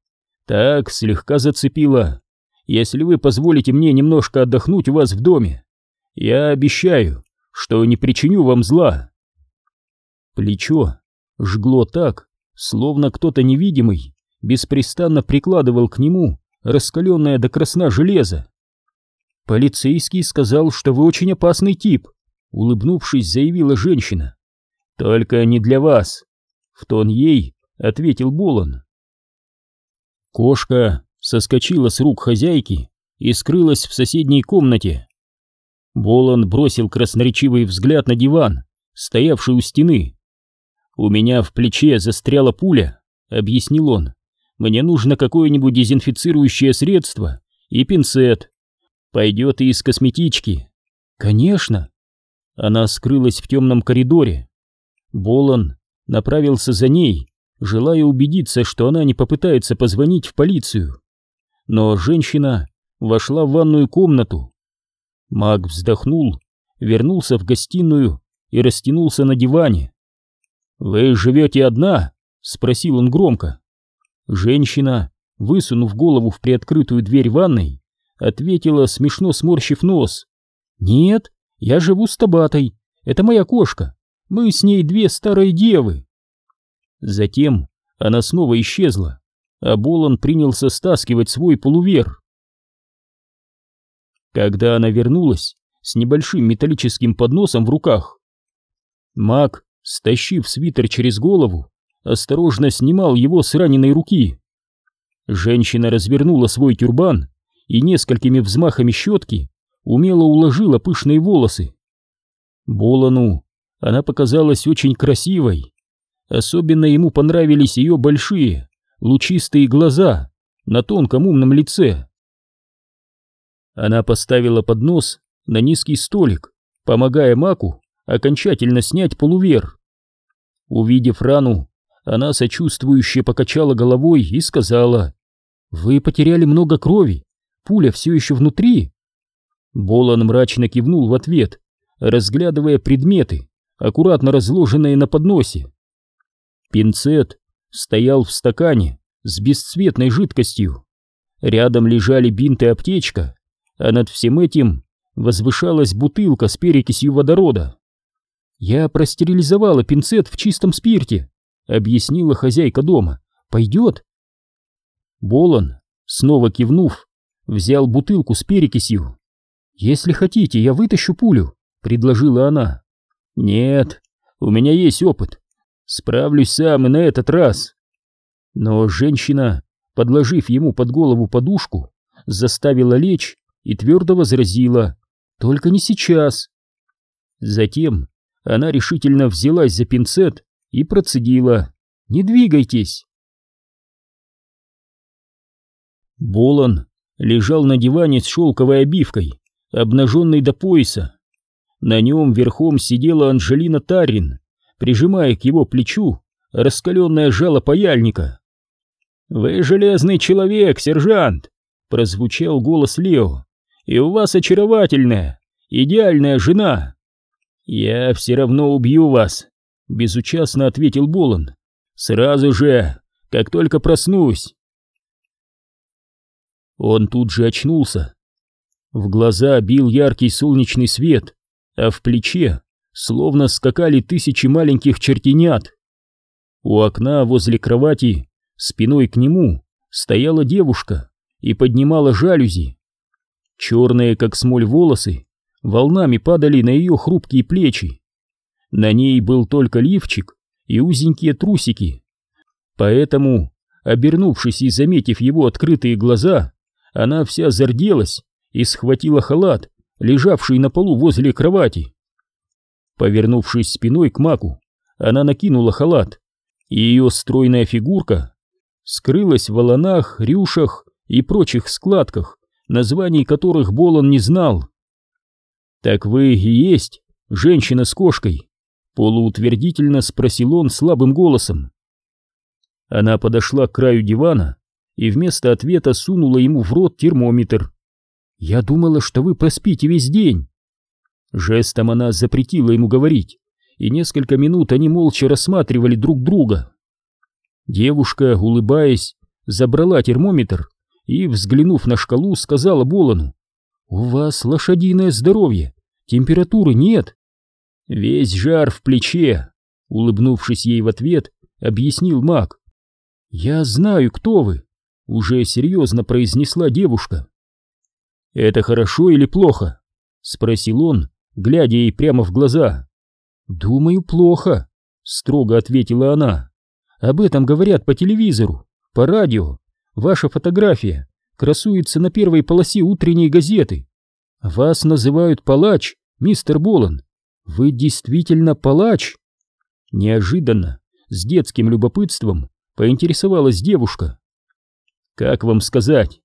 «Так, слегка зацепило. Если вы позволите мне немножко отдохнуть у вас в доме, я обещаю, что не причиню вам зла». Плечо жгло так, словно кто-то невидимый беспрестанно прикладывал к нему раскаленное до красна железо. «Полицейский сказал, что вы очень опасный тип», — улыбнувшись, заявила женщина. «Только не для вас!» — в тон ей ответил Болон. Кошка соскочила с рук хозяйки и скрылась в соседней комнате. Болон бросил красноречивый взгляд на диван, стоявший у стены. «У меня в плече застряла пуля», — объяснил он. «Мне нужно какое-нибудь дезинфицирующее средство и пинцет. Пойдет и из косметички». «Конечно». Она скрылась в темном коридоре, Болон направился за ней, желая убедиться, что она не попытается позвонить в полицию. Но женщина вошла в ванную комнату. Маг вздохнул, вернулся в гостиную и растянулся на диване. «Вы живете одна?» — спросил он громко. Женщина, высунув голову в приоткрытую дверь ванной, ответила, смешно сморщив нос. «Нет, я живу с Табатой, это моя кошка. Мы с ней две старые девы. Затем она снова исчезла, а Болон принялся стаскивать свой полувер. Когда она вернулась с небольшим металлическим подносом в руках, маг стащив свитер через голову, осторожно снимал его с раненой руки. Женщина развернула свой тюрбан и несколькими взмахами щетки умело уложила пышные волосы. Болону она показалась очень красивой. Особенно ему понравились ее большие, лучистые глаза на тонком умном лице. Она поставила поднос на низкий столик, помогая Маку окончательно снять полувер. Увидев рану, она сочувствующе покачала головой и сказала, «Вы потеряли много крови, пуля все еще внутри?» Болон мрачно кивнул в ответ, разглядывая предметы, аккуратно разложенные на подносе. Пинцет стоял в стакане с бесцветной жидкостью. Рядом лежали бинт и аптечка, а над всем этим возвышалась бутылка с перекисью водорода. «Я простерилизовала пинцет в чистом спирте», — объяснила хозяйка дома. «Пойдет?» Болон, снова кивнув, взял бутылку с перекисью. «Если хотите, я вытащу пулю», — предложила она. «Нет, у меня есть опыт. Справлюсь сам и на этот раз». Но женщина, подложив ему под голову подушку, заставила лечь и твердо возразила «Только не сейчас». Затем она решительно взялась за пинцет и процедила «Не двигайтесь!». Болон лежал на диване с шелковой обивкой, обнаженный до пояса. На нем верхом сидела Анжелина Таррин, прижимая к его плечу раскаленное жало паяльника. «Вы железный человек, сержант!» — прозвучал голос Лео. «И у вас очаровательная, идеальная жена!» «Я все равно убью вас», — безучастно ответил Болон. «Сразу же, как только проснусь». Он тут же очнулся. В глаза бил яркий солнечный свет, а в плече словно скакали тысячи маленьких чертенят. У окна возле кровати, спиной к нему, стояла девушка и поднимала жалюзи. Черные, как смоль, волосы волнами падали на ее хрупкие плечи. На ней был только лифчик и узенькие трусики. Поэтому, обернувшись и заметив его открытые глаза, она вся зарделась и схватила халат, лежавший на полу возле кровати. Повернувшись спиной к маку, она накинула халат, и ее стройная фигурка скрылась в волонах, рюшах и прочих складках, названий которых Болон не знал. «Так вы и есть женщина с кошкой?» — полуутвердительно спросил он слабым голосом. Она подошла к краю дивана и вместо ответа сунула ему в рот термометр. «Я думала, что вы проспите весь день». Жестом она запретила ему говорить, и несколько минут они молча рассматривали друг друга. Девушка, улыбаясь, забрала термометр и, взглянув на шкалу, сказала Болону, «У вас лошадиное здоровье. Температуры нет. Весь жар в плече, улыбнувшись ей в ответ, объяснил маг. Я знаю, кто вы, уже серьезно произнесла девушка. Это хорошо или плохо? спросил он, глядя ей прямо в глаза. Думаю, плохо, строго ответила она. Об этом говорят по телевизору, по радио. Ваша фотография красуется на первой полосе утренней газеты. «Вас называют палач, мистер Болан. Вы действительно палач?» Неожиданно, с детским любопытством, поинтересовалась девушка. «Как вам сказать?»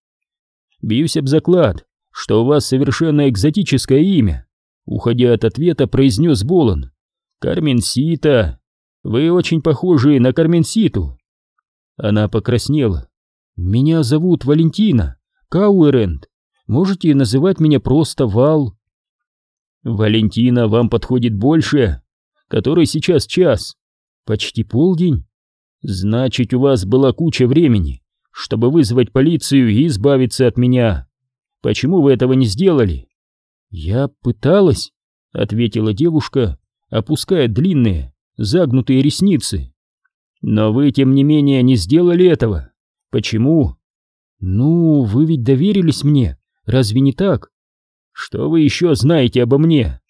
«Бьюсь об заклад, что у вас совершенно экзотическое имя», уходя от ответа, произнес Болан. «Карменсита. Вы очень похожи на Карменситу». Она покраснела. «Меня зовут Валентина Кауэренд. Можете называть меня просто Вал. Валентина вам подходит больше. Который сейчас час? Почти полдень. Значит, у вас была куча времени, чтобы вызвать полицию и избавиться от меня. Почему вы этого не сделали? Я пыталась, ответила девушка, опуская длинные, загнутые ресницы. Но вы, тем не менее, не сделали этого. Почему? Ну, вы ведь доверились мне. Разве не так? Что вы еще знаете обо мне?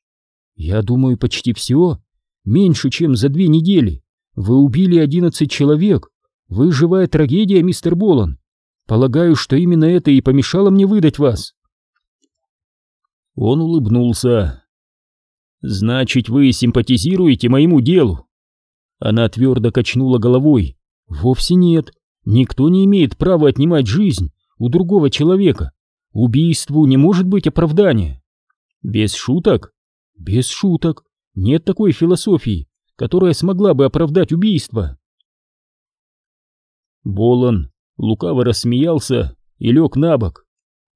Я думаю, почти все. Меньше, чем за две недели. Вы убили одиннадцать человек. Вы живая трагедия, мистер Болон. Полагаю, что именно это и помешало мне выдать вас. Он улыбнулся. Значит, вы симпатизируете моему делу? Она твердо качнула головой. Вовсе нет. Никто не имеет права отнимать жизнь у другого человека. Убийству не может быть оправдания. Без шуток? Без шуток. Нет такой философии, которая смогла бы оправдать убийство. Болон лукаво рассмеялся и лег на бок.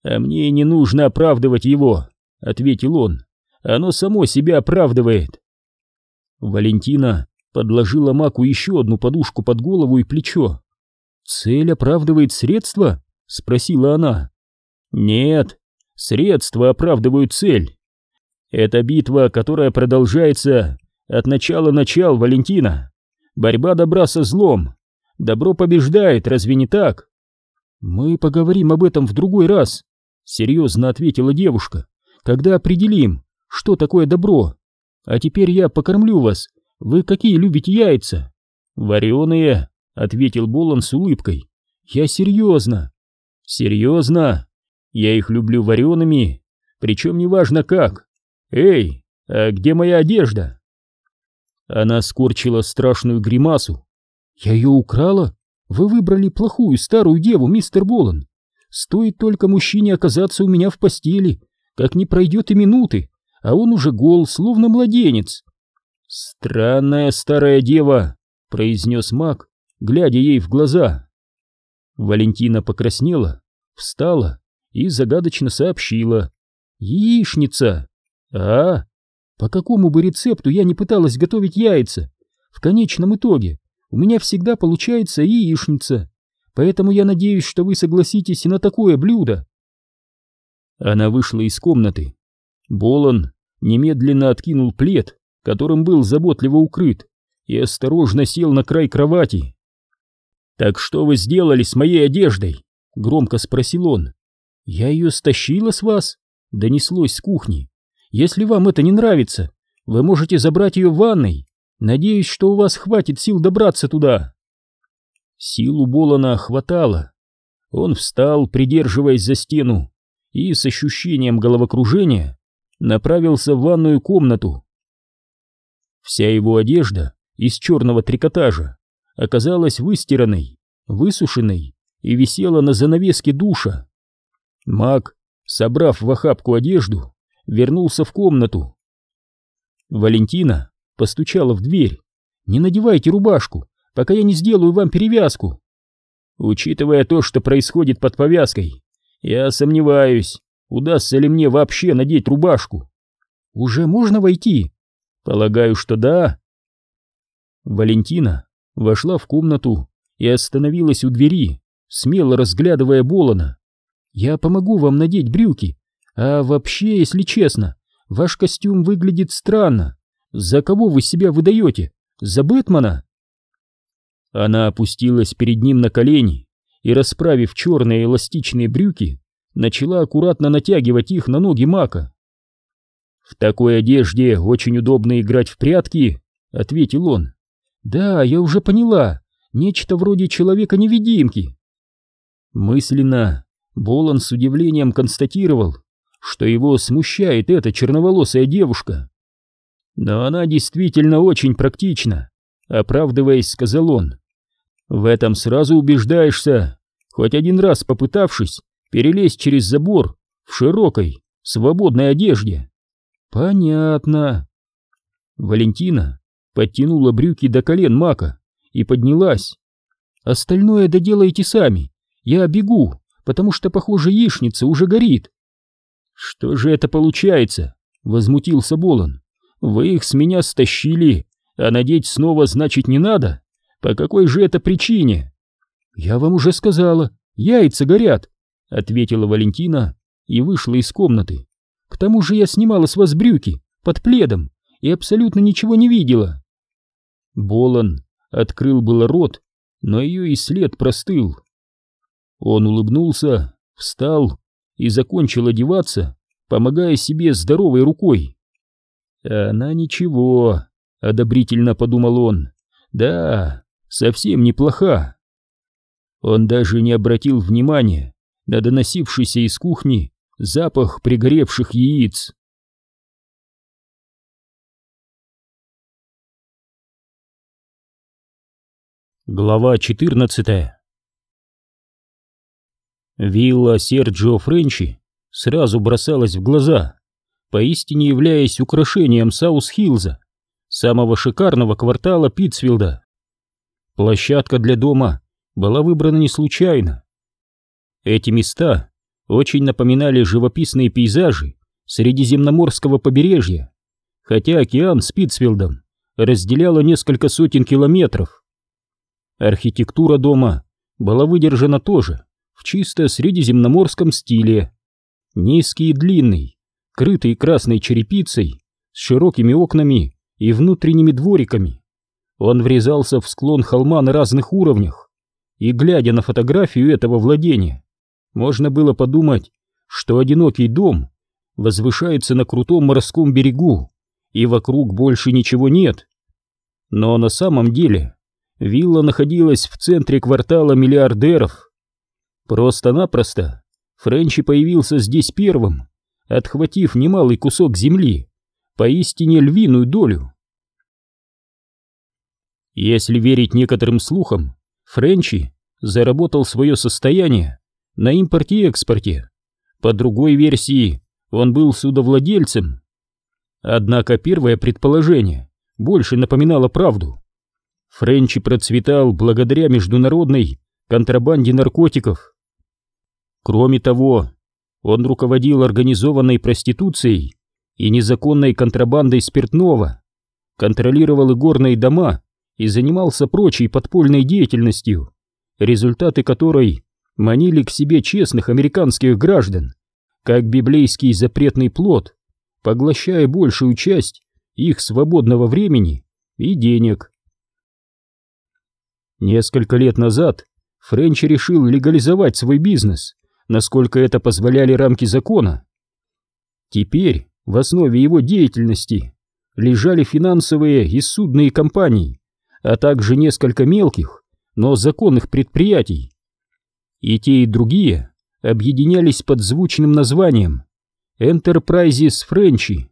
«А мне не нужно оправдывать его», — ответил он. «Оно само себя оправдывает». Валентина подложила Маку еще одну подушку под голову и плечо. «Цель оправдывает средства?» — спросила она. «Нет, средства оправдывают цель. Это битва, которая продолжается от начала начал, Валентина. Борьба добра со злом. Добро побеждает, разве не так?» «Мы поговорим об этом в другой раз», — серьезно ответила девушка, «когда определим, что такое добро. А теперь я покормлю вас вы какие любите яйца? Вареные, ответил Болон с улыбкой. Я серьезно. Серьезно? Я их люблю вареными, причем неважно как. Эй, а где моя одежда? Она скорчила страшную гримасу. Я ее украла? Вы выбрали плохую старую деву, мистер Болон. Стоит только мужчине оказаться у меня в постели, как не пройдет и минуты, а он уже гол, словно младенец. «Странная старая дева», — произнес маг, глядя ей в глаза. Валентина покраснела, встала и загадочно сообщила. «Яичница!» «А? По какому бы рецепту я не пыталась готовить яйца? В конечном итоге у меня всегда получается яичница, поэтому я надеюсь, что вы согласитесь и на такое блюдо». Она вышла из комнаты. Болон немедленно откинул плед которым был заботливо укрыт, и осторожно сел на край кровати. «Так что вы сделали с моей одеждой?» — громко спросил он. «Я ее стащила с вас?» — донеслось с кухни. «Если вам это не нравится, вы можете забрать ее в ванной. Надеюсь, что у вас хватит сил добраться туда». Силу Болона хватало. Он встал, придерживаясь за стену, и с ощущением головокружения направился в ванную комнату. Вся его одежда из черного трикотажа оказалась выстиранной, высушенной и висела на занавеске душа. Маг, собрав в охапку одежду, вернулся в комнату. Валентина постучала в дверь. «Не надевайте рубашку, пока я не сделаю вам перевязку». Учитывая то, что происходит под повязкой, я сомневаюсь, удастся ли мне вообще надеть рубашку. «Уже можно войти?» Полагаю, что да. Валентина вошла в комнату и остановилась у двери, смело разглядывая Болона. Я помогу вам надеть брюки. А вообще, если честно, ваш костюм выглядит странно. За кого вы себя выдаете? За Бэтмена? Она опустилась перед ним на колени и, расправив черные эластичные брюки, начала аккуратно натягивать их на ноги Мака. «В такой одежде очень удобно играть в прятки», — ответил он. «Да, я уже поняла. Нечто вроде человека-невидимки». Мысленно Болон с удивлением констатировал, что его смущает эта черноволосая девушка. «Но она действительно очень практична», — оправдываясь, сказал он. «В этом сразу убеждаешься, хоть один раз попытавшись перелезть через забор в широкой, свободной одежде». Понятно. Валентина подтянула брюки до колен Мака и поднялась. Остальное доделайте сами. Я бегу, потому что, похоже, яичница уже горит. Что же это получается? Возмутился Болон. Вы их с меня стащили, а надеть снова значит не надо? По какой же это причине? Я вам уже сказала, яйца горят, ответила Валентина и вышла из комнаты. К тому же я снимала с вас брюки под пледом и абсолютно ничего не видела. Болон открыл было рот, но ее и след простыл. Он улыбнулся, встал и закончил одеваться, помогая себе здоровой рукой. Она ничего, одобрительно подумал он. Да, совсем неплоха. Он даже не обратил внимания на доносившийся из кухни запах пригоревших яиц. Глава 14 Вилла Серджио Френчи сразу бросалась в глаза, поистине являясь украшением Саус-Хиллза, самого шикарного квартала Питцфилда. Площадка для дома была выбрана не случайно. Эти места очень напоминали живописные пейзажи Средиземноморского побережья, хотя океан с Питцфилдом разделяло несколько сотен километров. Архитектура дома была выдержана тоже в чисто средиземноморском стиле. Низкий и длинный, крытый красной черепицей, с широкими окнами и внутренними двориками. Он врезался в склон холма на разных уровнях, и, глядя на фотографию этого владения, можно было подумать, что одинокий дом возвышается на крутом морском берегу, и вокруг больше ничего нет. Но на самом деле вилла находилась в центре квартала миллиардеров. Просто-напросто Френчи появился здесь первым, отхватив немалый кусок земли, поистине львиную долю. Если верить некоторым слухам, Френчи заработал свое состояние на импорте и экспорте. По другой версии, он был судовладельцем. Однако первое предположение больше напоминало правду. Френчи процветал благодаря международной контрабанде наркотиков. Кроме того, он руководил организованной проституцией и незаконной контрабандой спиртного, контролировал игорные дома и занимался прочей подпольной деятельностью, результаты которой манили к себе честных американских граждан, как библейский запретный плод, поглощая большую часть их свободного времени и денег. Несколько лет назад Френч решил легализовать свой бизнес, насколько это позволяли рамки закона. Теперь в основе его деятельности лежали финансовые и судные компании, а также несколько мелких, но законных предприятий. И те, и другие объединялись под звучным названием Enterprises Френчи.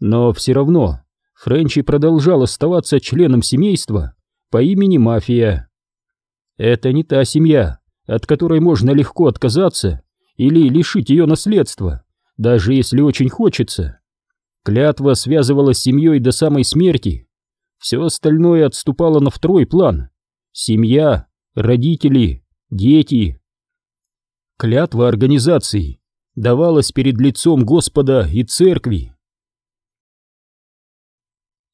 Но все равно Френчи продолжал оставаться членом семейства по имени Мафия. Это не та семья, от которой можно легко отказаться или лишить ее наследства, даже если очень хочется. Клятва связывала с семьей до самой смерти, все остальное отступало на второй план. Семья, родители, дети. Клятва организации давалась перед лицом Господа и церкви.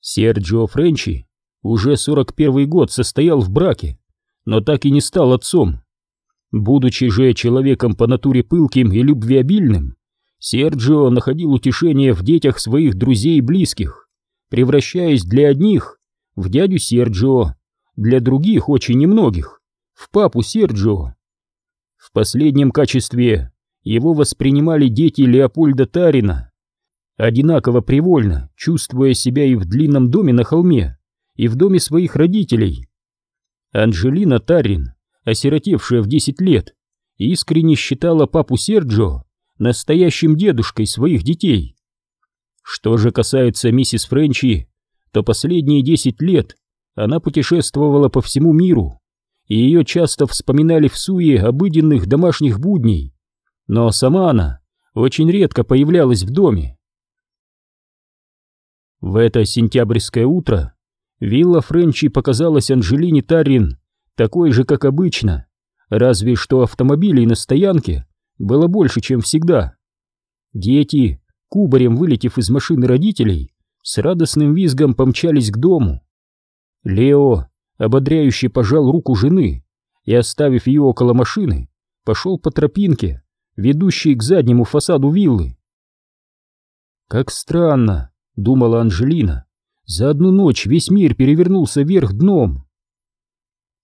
Серджио Френчи уже 41 год состоял в браке, но так и не стал отцом. Будучи же человеком по натуре пылким и любвеобильным, Серджио находил утешение в детях своих друзей и близких, превращаясь для одних в дядю Серджио, для других очень немногих, в папу Серджио. В последнем качестве его воспринимали дети Леопольда Тарина, одинаково привольно, чувствуя себя и в длинном доме на холме, и в доме своих родителей. Анжелина Тарин, осиротевшая в 10 лет, искренне считала папу Серджио настоящим дедушкой своих детей. Что же касается миссис Френчи, то последние десять лет она путешествовала по всему миру, и ее часто вспоминали в суе обыденных домашних будней, но сама она очень редко появлялась в доме. В это сентябрьское утро вилла Френчи показалась Анжелине Таррин такой же, как обычно, разве что автомобилей на стоянке было больше, чем всегда. Дети, кубарем вылетев из машины родителей, с радостным визгом помчались к дому. Лео ободряюще пожал руку жены и, оставив ее около машины, пошел по тропинке, ведущей к заднему фасаду виллы. «Как странно», — думала Анжелина, — «за одну ночь весь мир перевернулся вверх дном».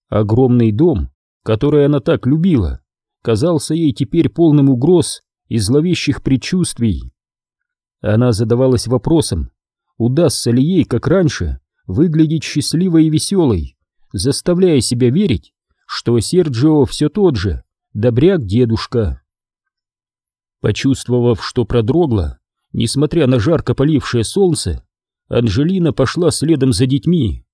Огромный дом, который она так любила, казался ей теперь полным угроз и зловещих предчувствий. Она задавалась вопросом, удастся ли ей, как раньше, выглядеть счастливой и веселой, заставляя себя верить, что Серджио все тот же, добряк-дедушка. Почувствовав, что продрогла, несмотря на жарко полившее солнце, Анжелина пошла следом за детьми.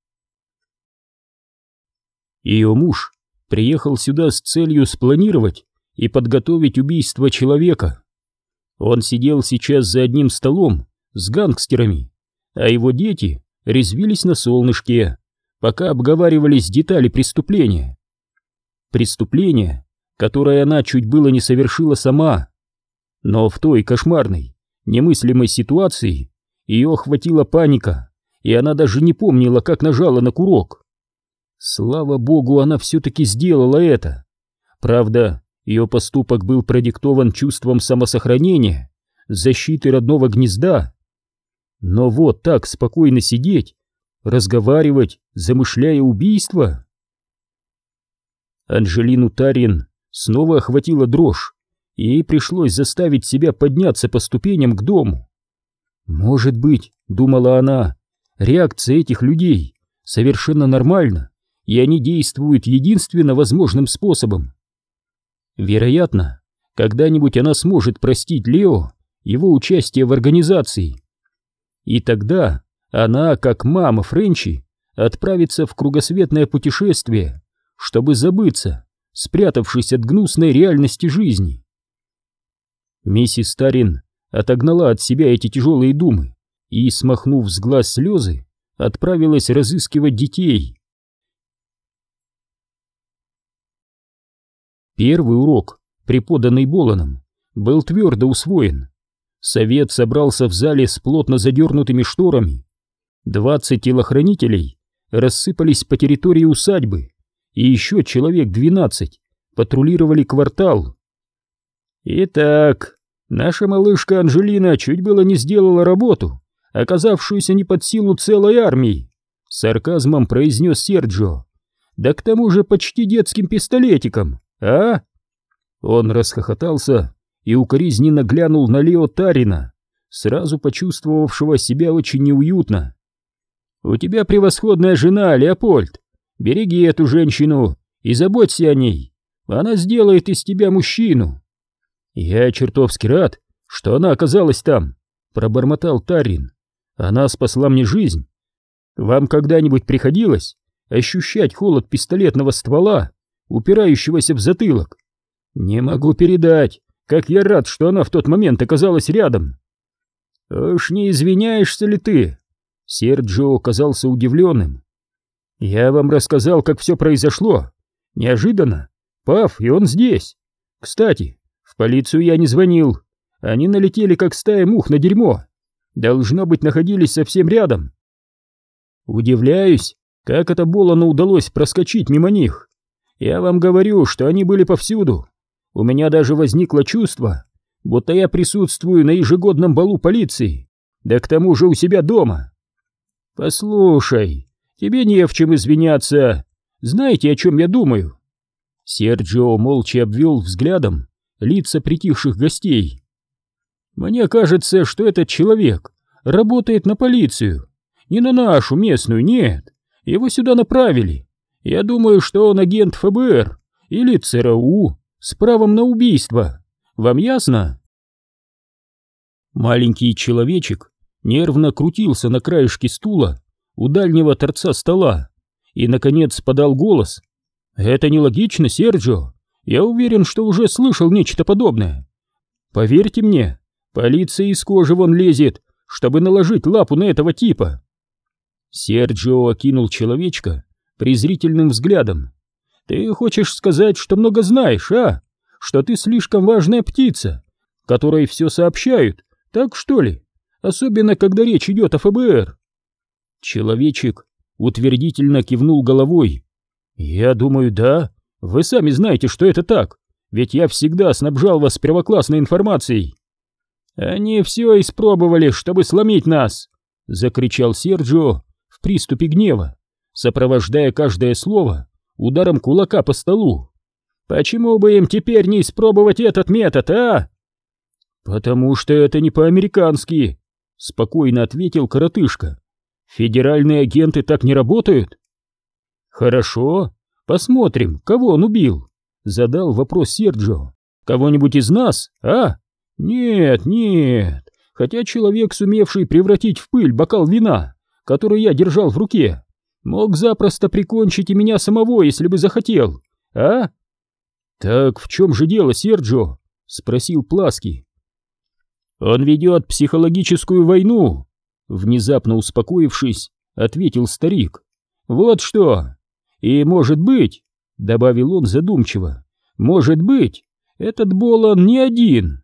Ее муж приехал сюда с целью спланировать и подготовить убийство человека. Он сидел сейчас за одним столом с гангстерами, а его дети резвились на солнышке, пока обговаривались детали преступления. Преступление, которое она чуть было не совершила сама. Но в той кошмарной, немыслимой ситуации ее охватила паника, и она даже не помнила, как нажала на курок. Слава богу, она все-таки сделала это. Правда, ее поступок был продиктован чувством самосохранения, защиты родного гнезда. Но вот так спокойно сидеть, разговаривать, замышляя убийство... Анжелину Тарин снова охватила дрожь, и ей пришлось заставить себя подняться по ступеням к дому. «Может быть, — думала она, — реакция этих людей совершенно нормальна, и они действуют единственно возможным способом. Вероятно, когда-нибудь она сможет простить Лео его участие в организации. И тогда она, как мама Френчи, отправится в кругосветное путешествие, чтобы забыться, спрятавшись от гнусной реальности жизни. Миссис Старин отогнала от себя эти тяжелые думы и, смахнув с глаз слезы, отправилась разыскивать детей. Первый урок, преподанный Боланом, был твердо усвоен. Совет собрался в зале с плотно задернутыми шторами. Двадцать телохранителей рассыпались по территории усадьбы, и еще человек двенадцать патрулировали квартал. «Итак, наша малышка Анжелина чуть было не сделала работу, оказавшуюся не под силу целой армии», — сарказмом произнес Серджио. «Да к тому же почти детским пистолетиком, а?» Он расхохотался и укоризненно глянул на Лео Тарина, сразу почувствовавшего себя очень неуютно. «У тебя превосходная жена, Леопольд. Береги эту женщину и заботься о ней. Она сделает из тебя мужчину». «Я чертовски рад, что она оказалась там», — пробормотал Тарин. «Она спасла мне жизнь. Вам когда-нибудь приходилось ощущать холод пистолетного ствола, упирающегося в затылок? Не могу передать, как я рад, что она в тот момент оказалась рядом. Уж не извиняешься ли ты? Серджио казался удивленным. Я вам рассказал, как все произошло. Неожиданно. Пав, и он здесь. Кстати, в полицию я не звонил. Они налетели, как стая мух на дерьмо. Должно быть, находились совсем рядом. Удивляюсь, как это Болону удалось проскочить мимо них. Я вам говорю, что они были повсюду. У меня даже возникло чувство, будто я присутствую на ежегодном балу полиции, да к тому же у себя дома. Послушай, тебе не в чем извиняться. Знаете, о чем я думаю? Серджио молча обвел взглядом лица притихших гостей. Мне кажется, что этот человек работает на полицию. Не на нашу местную, нет. Его сюда направили. Я думаю, что он агент ФБР или ЦРУ с правом на убийство. Вам ясно? Маленький человечек нервно крутился на краешке стула у дальнего торца стола и, наконец, подал голос. «Это нелогично, Серджио. Я уверен, что уже слышал нечто подобное. Поверьте мне, полиция из кожи вон лезет, чтобы наложить лапу на этого типа». Серджио окинул человечка презрительным взглядом. Ты хочешь сказать, что много знаешь, а? Что ты слишком важная птица, которой все сообщают, так что ли? Особенно, когда речь идет о ФБР. Человечек утвердительно кивнул головой. Я думаю, да. Вы сами знаете, что это так, ведь я всегда снабжал вас первоклассной информацией. Они все испробовали, чтобы сломить нас, закричал Серджио в приступе гнева, сопровождая каждое слово ударом кулака по столу. Почему бы им теперь не испробовать этот метод, а? Потому что это не по-американски, спокойно ответил коротышка. Федеральные агенты так не работают? Хорошо, посмотрим, кого он убил. Задал вопрос Серджио. Кого-нибудь из нас, а? Нет, нет. Хотя человек, сумевший превратить в пыль бокал вина, который я держал в руке, мог запросто прикончить и меня самого, если бы захотел, а? Так в чем же дело, Серджио? Спросил Пласки. Он ведет психологическую войну, внезапно успокоившись, ответил старик. Вот что. И может быть, добавил он задумчиво, может быть, этот Болон не один.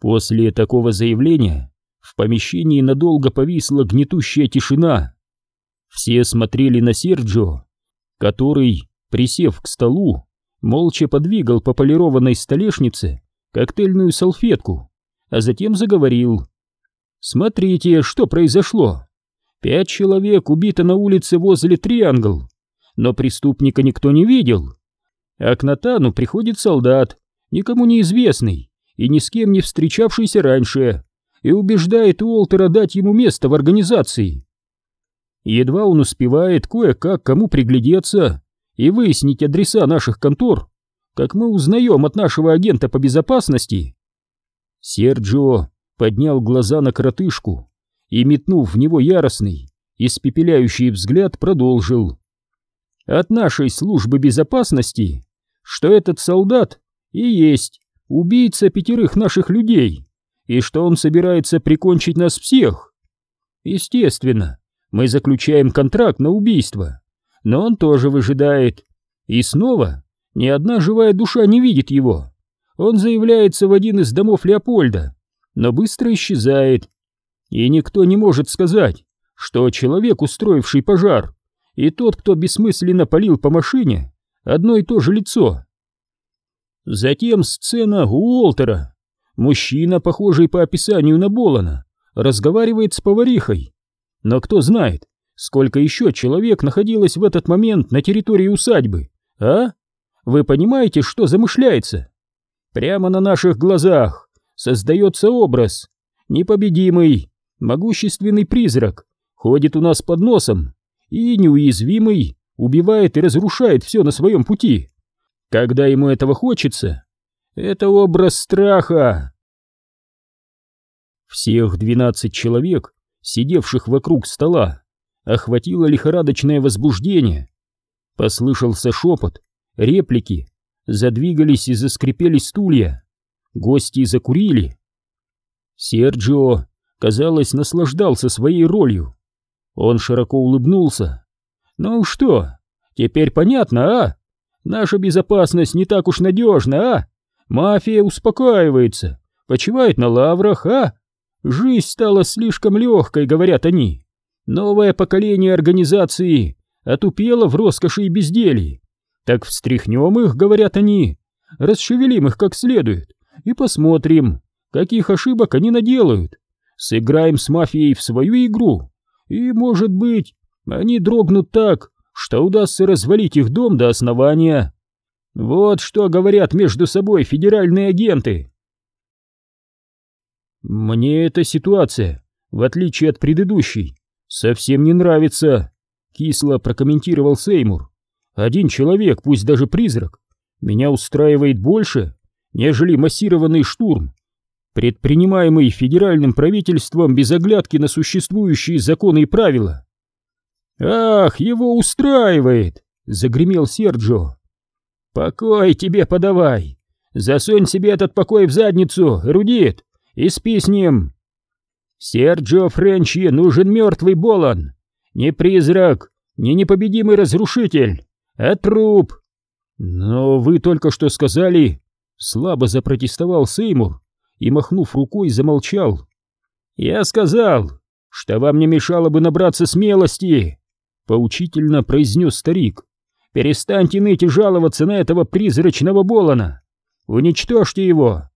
После такого заявления в помещении надолго повисла гнетущая тишина. Все смотрели на Серджио, который, присев к столу, молча подвигал по полированной столешнице коктейльную салфетку, а затем заговорил. «Смотрите, что произошло. Пять человек убито на улице возле Триангл, но преступника никто не видел. А к Натану приходит солдат, никому неизвестный и ни с кем не встречавшийся раньше, и убеждает Уолтера дать ему место в организации. Едва он успевает кое-как кому приглядеться и выяснить адреса наших контор, как мы узнаем от нашего агента по безопасности. Серджио поднял глаза на коротышку и, метнув в него яростный, испепеляющий взгляд, продолжил. От нашей службы безопасности, что этот солдат и есть убийца пятерых наших людей, и что он собирается прикончить нас всех. Естественно, мы заключаем контракт на убийство, но он тоже выжидает. И снова ни одна живая душа не видит его. Он заявляется в один из домов Леопольда, но быстро исчезает. И никто не может сказать, что человек, устроивший пожар, и тот, кто бессмысленно полил по машине, одно и то же лицо. Затем сцена у Уолтера. Мужчина, похожий по описанию на Болана, разговаривает с поварихой. Но кто знает, сколько еще человек находилось в этот момент на территории усадьбы, а? Вы понимаете, что замышляется? Прямо на наших глазах создается образ. Непобедимый, могущественный призрак ходит у нас под носом и неуязвимый убивает и разрушает все на своем пути когда ему этого хочется. Это образ страха. Всех двенадцать человек, сидевших вокруг стола, охватило лихорадочное возбуждение. Послышался шепот, реплики, задвигались и заскрипели стулья. Гости закурили. Серджио, казалось, наслаждался своей ролью. Он широко улыбнулся. «Ну что, теперь понятно, а? Наша безопасность не так уж надежна, а? Мафия успокаивается, почивает на лаврах, а? Жизнь стала слишком легкой, говорят они. Новое поколение организации отупело в роскоши и безделье. Так встряхнем их, говорят они, расшевелим их как следует и посмотрим, каких ошибок они наделают. Сыграем с мафией в свою игру, и, может быть, они дрогнут так, что удастся развалить их дом до основания. Вот что говорят между собой федеральные агенты. Мне эта ситуация, в отличие от предыдущей, совсем не нравится, кисло прокомментировал Сеймур. Один человек, пусть даже призрак, меня устраивает больше, нежели массированный штурм, предпринимаемый федеральным правительством без оглядки на существующие законы и правила. «Ах, его устраивает!» — загремел Серджо. «Покой тебе подавай! Засунь себе этот покой в задницу, эрудит, и спи с ним!» «Серджио Френчи нужен мертвый Болон! Не призрак, не непобедимый разрушитель, а труп!» «Но вы только что сказали...» Слабо запротестовал Сеймур и, махнув рукой, замолчал. «Я сказал, что вам не мешало бы набраться смелости Поучительно произнес старик. «Перестаньте ныть и жаловаться на этого призрачного Болона! Уничтожьте его!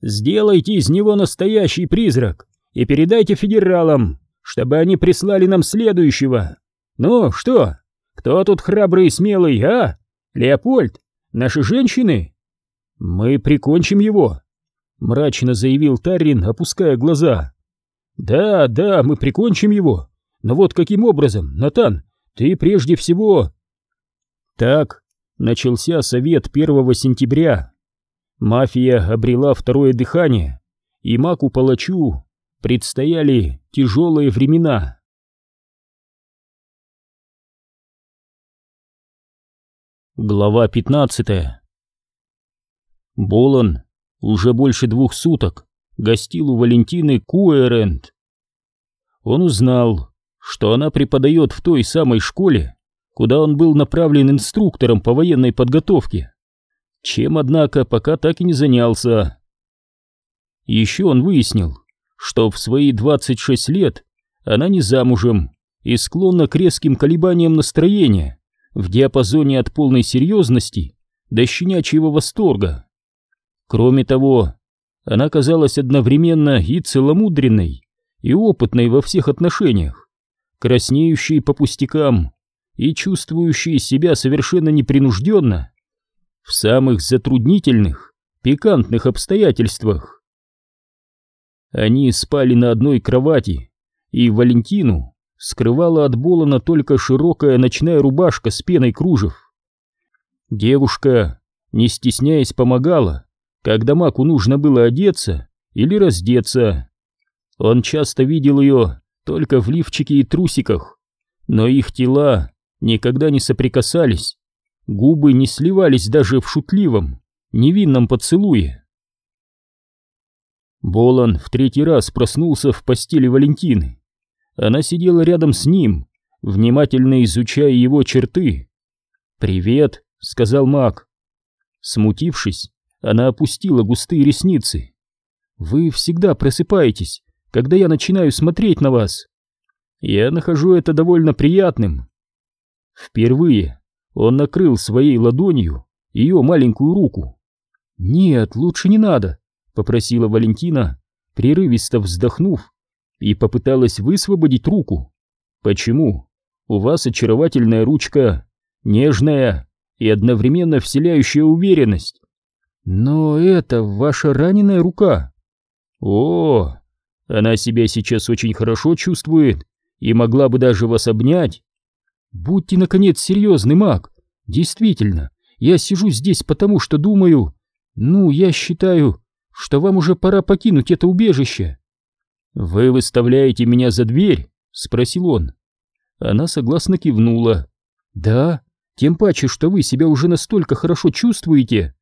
Сделайте из него настоящий призрак и передайте федералам, чтобы они прислали нам следующего! Ну, что? Кто тут храбрый и смелый, а? Леопольд? Наши женщины?» «Мы прикончим его!» — мрачно заявил Таррин, опуская глаза. Да, да, мы прикончим его. Но вот каким образом, Натан, ты прежде всего... Так начался совет 1 сентября. Мафия обрела второе дыхание, и Маку-палачу предстояли тяжелые времена. Глава 15 Болон уже больше двух суток гостил у Валентины Куэренд. Он узнал, что она преподает в той самой школе, куда он был направлен инструктором по военной подготовке, чем, однако, пока так и не занялся. Еще он выяснил, что в свои 26 лет она не замужем и склонна к резким колебаниям настроения в диапазоне от полной серьезности до щенячьего восторга. Кроме того, она казалась одновременно и целомудренной, и опытной во всех отношениях, краснеющей по пустякам и чувствующей себя совершенно непринужденно в самых затруднительных, пикантных обстоятельствах. Они спали на одной кровати, и Валентину скрывала от Болона только широкая ночная рубашка с пеной кружев. Девушка, не стесняясь, помогала, когда Маку нужно было одеться или раздеться. Он часто видел ее только в лифчике и трусиках, но их тела никогда не соприкасались, губы не сливались даже в шутливом, невинном поцелуе. Болон в третий раз проснулся в постели Валентины. Она сидела рядом с ним, внимательно изучая его черты. «Привет», — сказал Мак. Смутившись, она опустила густые ресницы. «Вы всегда просыпаетесь, когда я начинаю смотреть на вас. Я нахожу это довольно приятным». Впервые он накрыл своей ладонью ее маленькую руку. «Нет, лучше не надо», — попросила Валентина, прерывисто вздохнув, и попыталась высвободить руку. «Почему? У вас очаровательная ручка, нежная и одновременно вселяющая уверенность. Но это ваша раненая рука. О, она себя сейчас очень хорошо чувствует и могла бы даже вас обнять. Будьте, наконец, серьезный, маг. Действительно, я сижу здесь потому, что думаю... Ну, я считаю, что вам уже пора покинуть это убежище. Вы выставляете меня за дверь? Спросил он. Она согласно кивнула. Да, тем паче, что вы себя уже настолько хорошо чувствуете,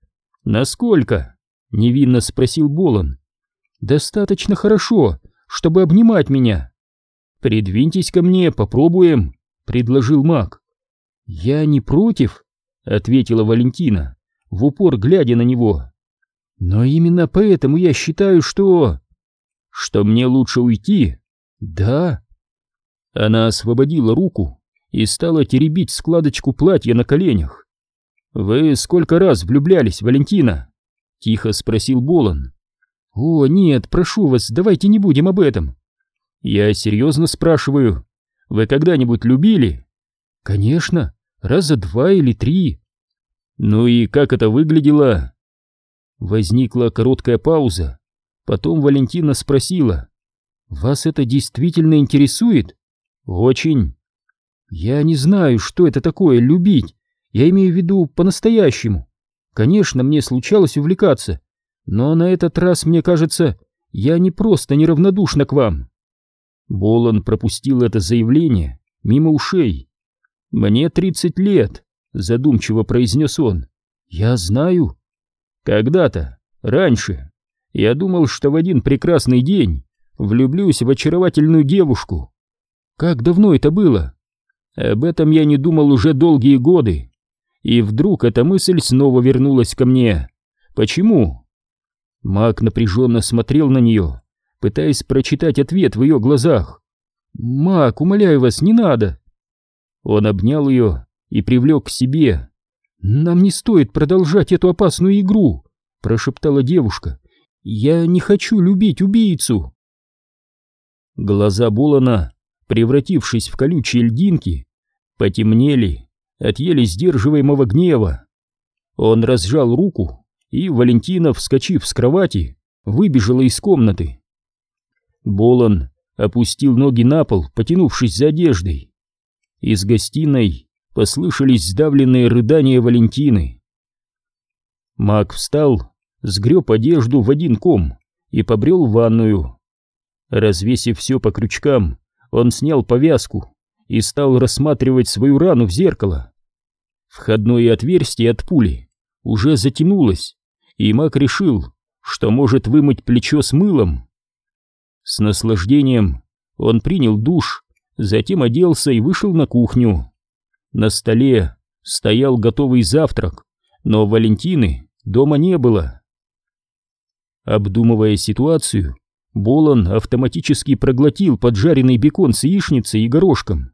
«Насколько?» — невинно спросил Болон. «Достаточно хорошо, чтобы обнимать меня». «Придвиньтесь ко мне, попробуем», — предложил маг. «Я не против», — ответила Валентина, в упор глядя на него. «Но именно поэтому я считаю, что...» «Что мне лучше уйти?» «Да». Она освободила руку и стала теребить складочку платья на коленях. «Вы сколько раз влюблялись, Валентина?» — тихо спросил Болон. «О, нет, прошу вас, давайте не будем об этом». «Я серьезно спрашиваю, вы когда-нибудь любили?» «Конечно, раза два или три». «Ну и как это выглядело?» Возникла короткая пауза. Потом Валентина спросила. «Вас это действительно интересует?» «Очень». «Я не знаю, что это такое любить. Я имею в виду по-настоящему. Конечно, мне случалось увлекаться, но на этот раз, мне кажется, я не просто неравнодушна к вам. Болон пропустил это заявление мимо ушей. «Мне тридцать лет», — задумчиво произнес он. «Я знаю». «Когда-то, раньше, я думал, что в один прекрасный день влюблюсь в очаровательную девушку. Как давно это было? Об этом я не думал уже долгие годы. И вдруг эта мысль снова вернулась ко мне. Почему? Мак напряженно смотрел на нее, пытаясь прочитать ответ в ее глазах. «Мак, умоляю вас, не надо!» Он обнял ее и привлек к себе. «Нам не стоит продолжать эту опасную игру», — прошептала девушка. «Я не хочу любить убийцу». Глаза Булана, превратившись в колючие льдинки, потемнели от еле сдерживаемого гнева. Он разжал руку, и Валентина, вскочив с кровати, выбежала из комнаты. Болон опустил ноги на пол, потянувшись за одеждой. Из гостиной послышались сдавленные рыдания Валентины. Мак встал, сгреб одежду в один ком и побрел в ванную. Развесив все по крючкам, он снял повязку и стал рассматривать свою рану в зеркало. Входное отверстие от пули уже затянулось, и Мак решил, что может вымыть плечо с мылом. С наслаждением он принял душ, затем оделся и вышел на кухню. На столе стоял готовый завтрак, но Валентины дома не было. Обдумывая ситуацию, Болон автоматически проглотил поджаренный бекон с яичницей и горошком.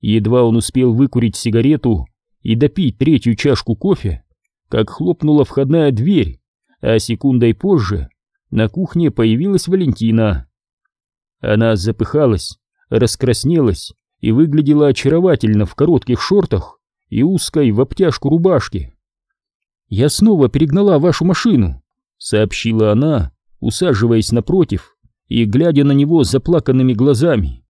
Едва он успел выкурить сигарету и допить третью чашку кофе, как хлопнула входная дверь, а секундой позже на кухне появилась Валентина. Она запыхалась, раскраснелась и выглядела очаровательно в коротких шортах и узкой в обтяжку рубашке. «Я снова перегнала вашу машину», — сообщила она, усаживаясь напротив и глядя на него заплаканными глазами.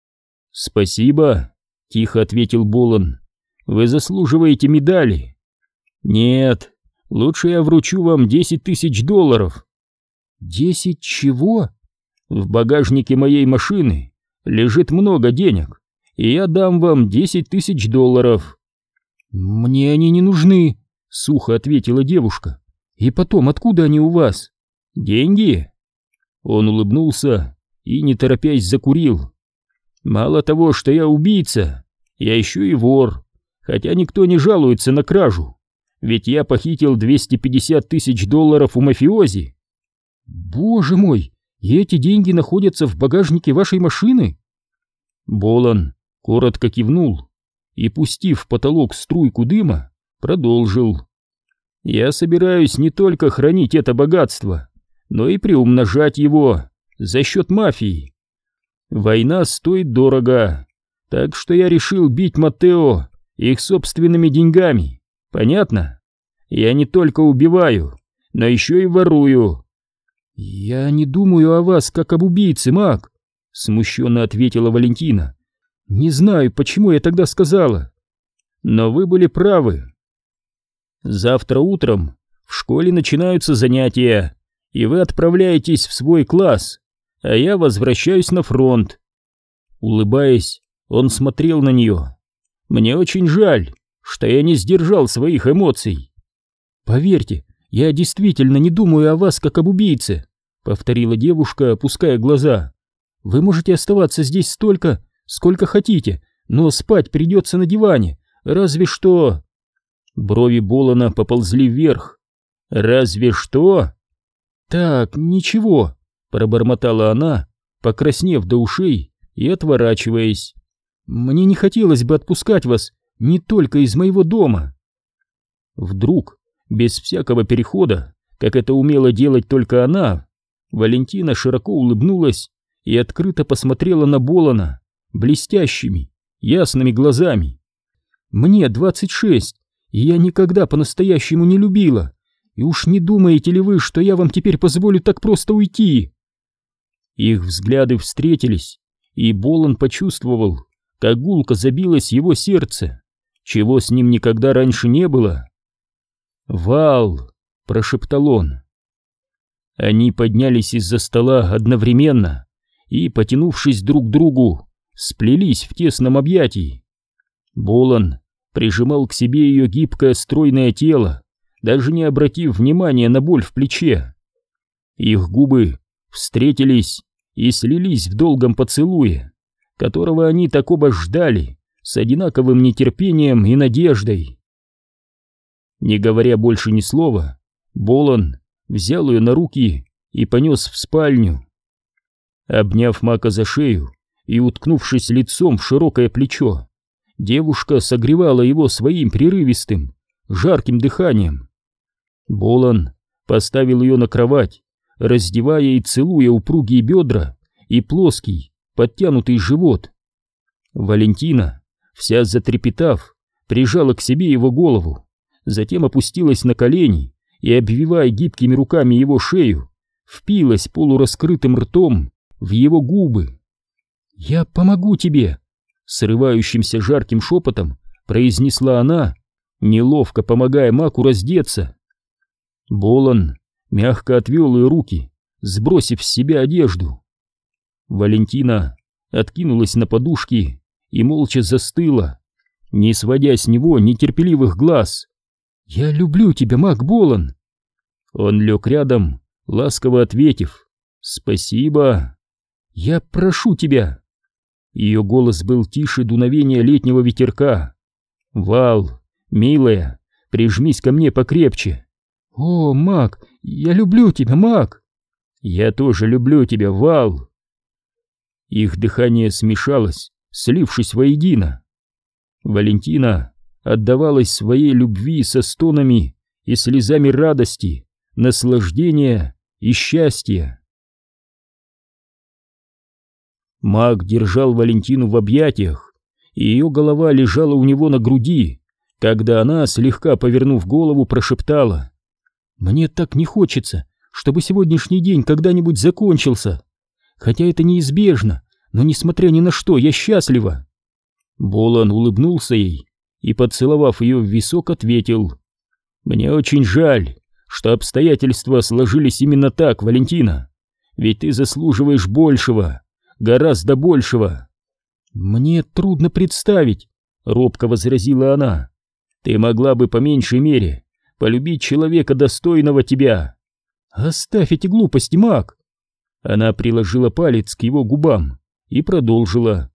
«Спасибо», — тихо ответил Болон. «Вы заслуживаете медали». «Нет, лучше я вручу вам десять тысяч долларов». «Десять чего?» «В багажнике моей машины лежит много денег, и я дам вам десять тысяч долларов». «Мне они не нужны», Сухо ответила девушка. И потом, откуда они у вас? Деньги? Он улыбнулся и, не торопясь, закурил. Мало того, что я убийца, я еще и вор, хотя никто не жалуется на кражу, ведь я похитил 250 тысяч долларов у мафиози. Боже мой, и эти деньги находятся в багажнике вашей машины? Болон коротко кивнул и, пустив в потолок струйку дыма, продолжил. «Я собираюсь не только хранить это богатство, но и приумножать его за счет мафии. Война стоит дорого, так что я решил бить Матео их собственными деньгами. Понятно? Я не только убиваю, но еще и ворую». «Я не думаю о вас, как об убийце, маг», — смущенно ответила Валентина. «Не знаю, почему я тогда сказала». «Но вы были правы. Завтра утром в школе начинаются занятия, и вы отправляетесь в свой класс, а я возвращаюсь на фронт. Улыбаясь, он смотрел на нее. Мне очень жаль, что я не сдержал своих эмоций. Поверьте, я действительно не думаю о вас как об убийце, повторила девушка, опуская глаза. Вы можете оставаться здесь столько, сколько хотите, но спать придется на диване, разве что... Брови Болона поползли вверх. «Разве что?» «Так, ничего», — пробормотала она, покраснев до ушей и отворачиваясь. «Мне не хотелось бы отпускать вас не только из моего дома». Вдруг, без всякого перехода, как это умела делать только она, Валентина широко улыбнулась и открыто посмотрела на Болона блестящими, ясными глазами. «Мне двадцать шесть, и я никогда по-настоящему не любила. И уж не думаете ли вы, что я вам теперь позволю так просто уйти?» Их взгляды встретились, и Болон почувствовал, как гулко забилось его сердце, чего с ним никогда раньше не было. «Вал!» — прошептал он. Они поднялись из-за стола одновременно и, потянувшись друг к другу, сплелись в тесном объятии. Болон прижимал к себе ее гибкое стройное тело, даже не обратив внимания на боль в плече. Их губы встретились и слились в долгом поцелуе, которого они так оба ждали, с одинаковым нетерпением и надеждой. Не говоря больше ни слова, Болон взял ее на руки и понес в спальню. Обняв Мака за шею и уткнувшись лицом в широкое плечо, Девушка согревала его своим прерывистым, жарким дыханием. Болон поставил ее на кровать, раздевая и целуя упругие бедра и плоский, подтянутый живот. Валентина, вся затрепетав, прижала к себе его голову, затем опустилась на колени и, обвивая гибкими руками его шею, впилась полураскрытым ртом в его губы. «Я помогу тебе!» Срывающимся жарким шепотом произнесла она, неловко помогая Маку раздеться. Болон мягко отвел ее руки, сбросив с себя одежду. Валентина откинулась на подушки и молча застыла, не сводя с него нетерпеливых глаз. «Я люблю тебя, Мак Болон!» Он лег рядом, ласково ответив «Спасибо!» «Я прошу тебя!» Ее голос был тише дуновения летнего ветерка. «Вал, милая, прижмись ко мне покрепче!» «О, Мак, я люблю тебя, Мак!» «Я тоже люблю тебя, Вал!» Их дыхание смешалось, слившись воедино. Валентина отдавалась своей любви со стонами и слезами радости, наслаждения и счастья. Маг держал Валентину в объятиях, и ее голова лежала у него на груди, когда она, слегка повернув голову, прошептала «Мне так не хочется, чтобы сегодняшний день когда-нибудь закончился, хотя это неизбежно, но, несмотря ни на что, я счастлива». Болан улыбнулся ей и, поцеловав ее в висок, ответил «Мне очень жаль, что обстоятельства сложились именно так, Валентина, ведь ты заслуживаешь большего» гораздо большего. Мне трудно представить, робко возразила она. Ты могла бы по меньшей мере полюбить человека достойного тебя. Оставь эти глупости, Мак. Она приложила палец к его губам и продолжила.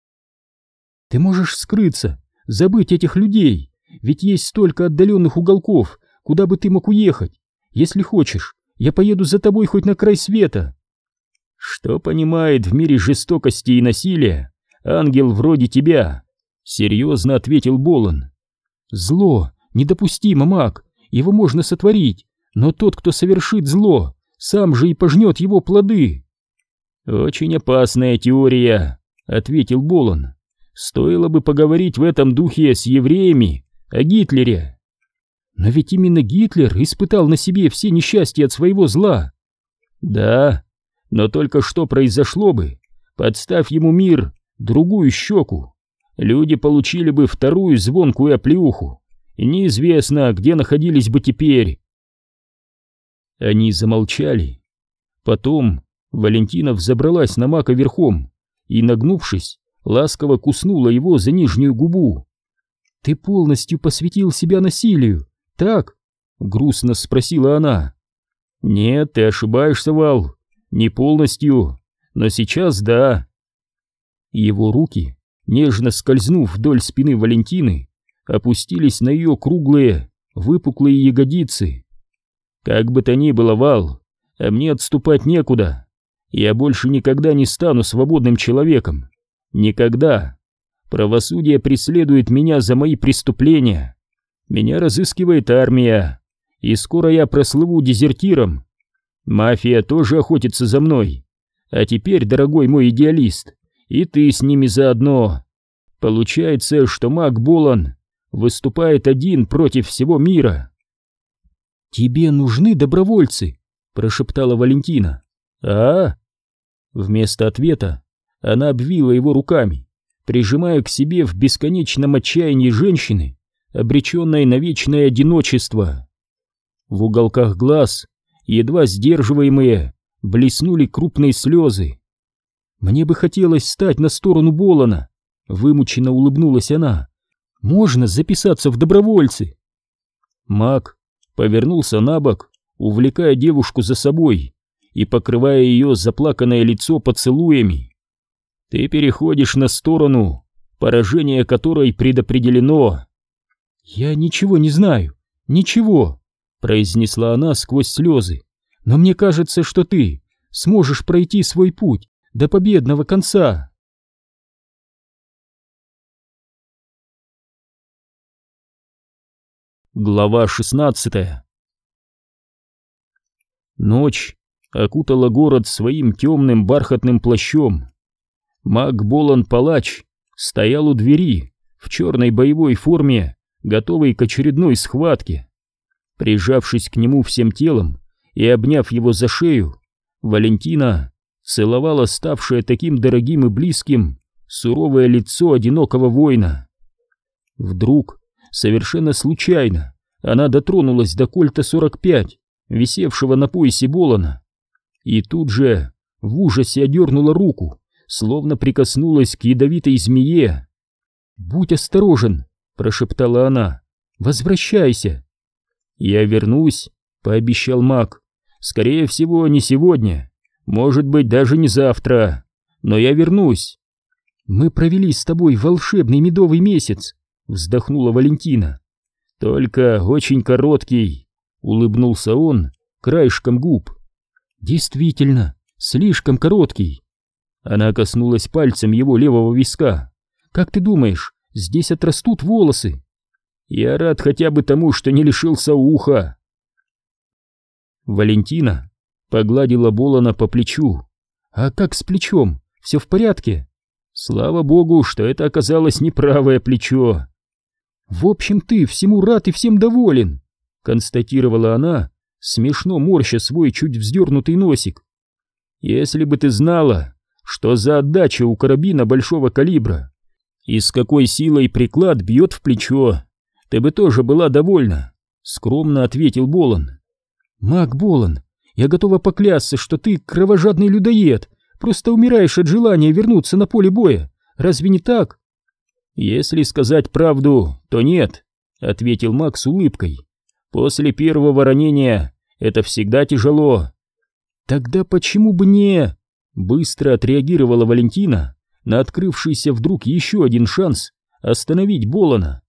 Ты можешь скрыться, забыть этих людей, ведь есть столько отдаленных уголков, куда бы ты мог уехать. Если хочешь, я поеду за тобой хоть на край света. Что понимает в мире жестокости и насилия ангел вроде тебя? Серьезно ответил Болон. Зло недопустимо, маг, его можно сотворить, но тот, кто совершит зло, сам же и пожнет его плоды. Очень опасная теория, ответил Болон. Стоило бы поговорить в этом духе с евреями о Гитлере. Но ведь именно Гитлер испытал на себе все несчастья от своего зла. Да, но только что произошло бы, подставь ему мир, другую щеку, люди получили бы вторую звонкую оплеуху, и неизвестно, где находились бы теперь. Они замолчали. Потом Валентина взобралась на мака верхом и, нагнувшись, ласково куснула его за нижнюю губу. «Ты полностью посвятил себя насилию, так?» — грустно спросила она. «Нет, ты ошибаешься, Вал. Не полностью, но сейчас да. Его руки, нежно скользнув вдоль спины Валентины, опустились на ее круглые, выпуклые ягодицы. Как бы то ни было, Вал, а мне отступать некуда. Я больше никогда не стану свободным человеком. Никогда. Правосудие преследует меня за мои преступления. Меня разыскивает армия. И скоро я прослыву дезертиром. Мафия тоже охотится за мной. А теперь, дорогой мой идеалист, и ты с ними заодно. Получается, что маг Болан выступает один против всего мира. «Тебе нужны добровольцы», — прошептала Валентина. «А?» Вместо ответа она обвила его руками, прижимая к себе в бесконечном отчаянии женщины, обреченной на вечное одиночество. В уголках глаз едва сдерживаемые, блеснули крупные слезы. «Мне бы хотелось стать на сторону Болона», — вымученно улыбнулась она. «Можно записаться в добровольцы?» Мак повернулся на бок, увлекая девушку за собой и покрывая ее заплаканное лицо поцелуями. «Ты переходишь на сторону, поражение которой предопределено». «Я ничего не знаю, ничего», произнесла она сквозь слезы. «Но мне кажется, что ты сможешь пройти свой путь до победного конца». Глава шестнадцатая Ночь окутала город своим темным бархатным плащом. Маг Болан Палач стоял у двери в черной боевой форме, готовый к очередной схватке. Прижавшись к нему всем телом и обняв его за шею, Валентина целовала ставшее таким дорогим и близким суровое лицо одинокого воина. Вдруг, совершенно случайно, она дотронулась до кольта 45, висевшего на поясе Болона, и тут же в ужасе одернула руку, словно прикоснулась к ядовитой змее. «Будь осторожен!» — прошептала она. «Возвращайся!» «Я вернусь», — пообещал маг. «Скорее всего, не сегодня, может быть, даже не завтра, но я вернусь». «Мы провели с тобой волшебный медовый месяц», — вздохнула Валентина. «Только очень короткий», — улыбнулся он краешком губ. «Действительно, слишком короткий». Она коснулась пальцем его левого виска. «Как ты думаешь, здесь отрастут волосы?» «Я рад хотя бы тому, что не лишился уха». Валентина погладила Болона по плечу. «А как с плечом? Все в порядке?» «Слава богу, что это оказалось не правое плечо». «В общем, ты всему рад и всем доволен», — констатировала она, смешно морща свой чуть вздернутый носик. «Если бы ты знала, что за отдача у карабина большого калибра и с какой силой приклад бьет в плечо, ты бы тоже была довольна», — скромно ответил Болон. «Мак Болон, я готова поклясться, что ты кровожадный людоед, просто умираешь от желания вернуться на поле боя. Разве не так?» «Если сказать правду, то нет», — ответил Мак с улыбкой. «После первого ранения это всегда тяжело». «Тогда почему бы не...» Быстро отреагировала Валентина на открывшийся вдруг еще один шанс остановить Болона.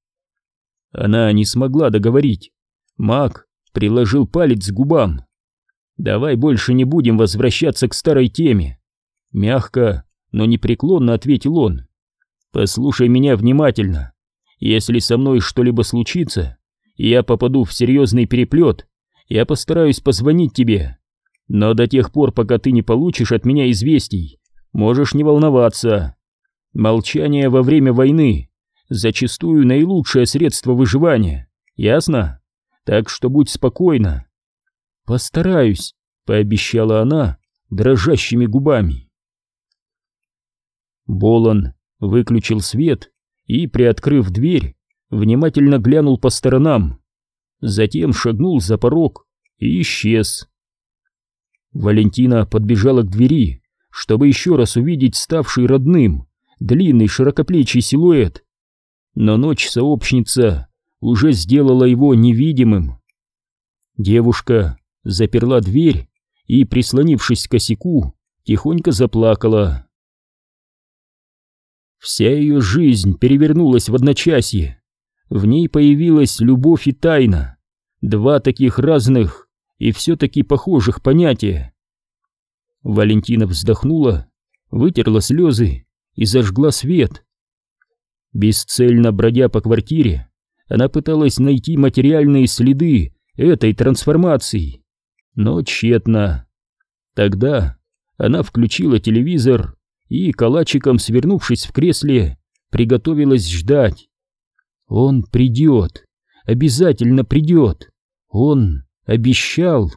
Она не смогла договорить. Мак приложил палец к губам. «Давай больше не будем возвращаться к старой теме», — мягко, но непреклонно ответил он. «Послушай меня внимательно. Если со мной что-либо случится, и я попаду в серьезный переплет, я постараюсь позвонить тебе. Но до тех пор, пока ты не получишь от меня известий, можешь не волноваться. Молчание во время войны зачастую наилучшее средство выживания, ясно? Так что будь спокойна. Постараюсь, пообещала она дрожащими губами. Болон выключил свет и, приоткрыв дверь, внимательно глянул по сторонам, затем шагнул за порог и исчез. Валентина подбежала к двери, чтобы еще раз увидеть ставший родным длинный широкоплечий силуэт, но ночь сообщница уже сделала его невидимым. Девушка заперла дверь и, прислонившись к косяку, тихонько заплакала. Вся ее жизнь перевернулась в одночасье. В ней появилась любовь и тайна, два таких разных и все-таки похожих понятия. Валентина вздохнула, вытерла слезы и зажгла свет. Бесцельно бродя по квартире, она пыталась найти материальные следы этой трансформации, но тщетно. Тогда она включила телевизор и, калачиком свернувшись в кресле, приготовилась ждать. Он придет, обязательно придет, он обещал.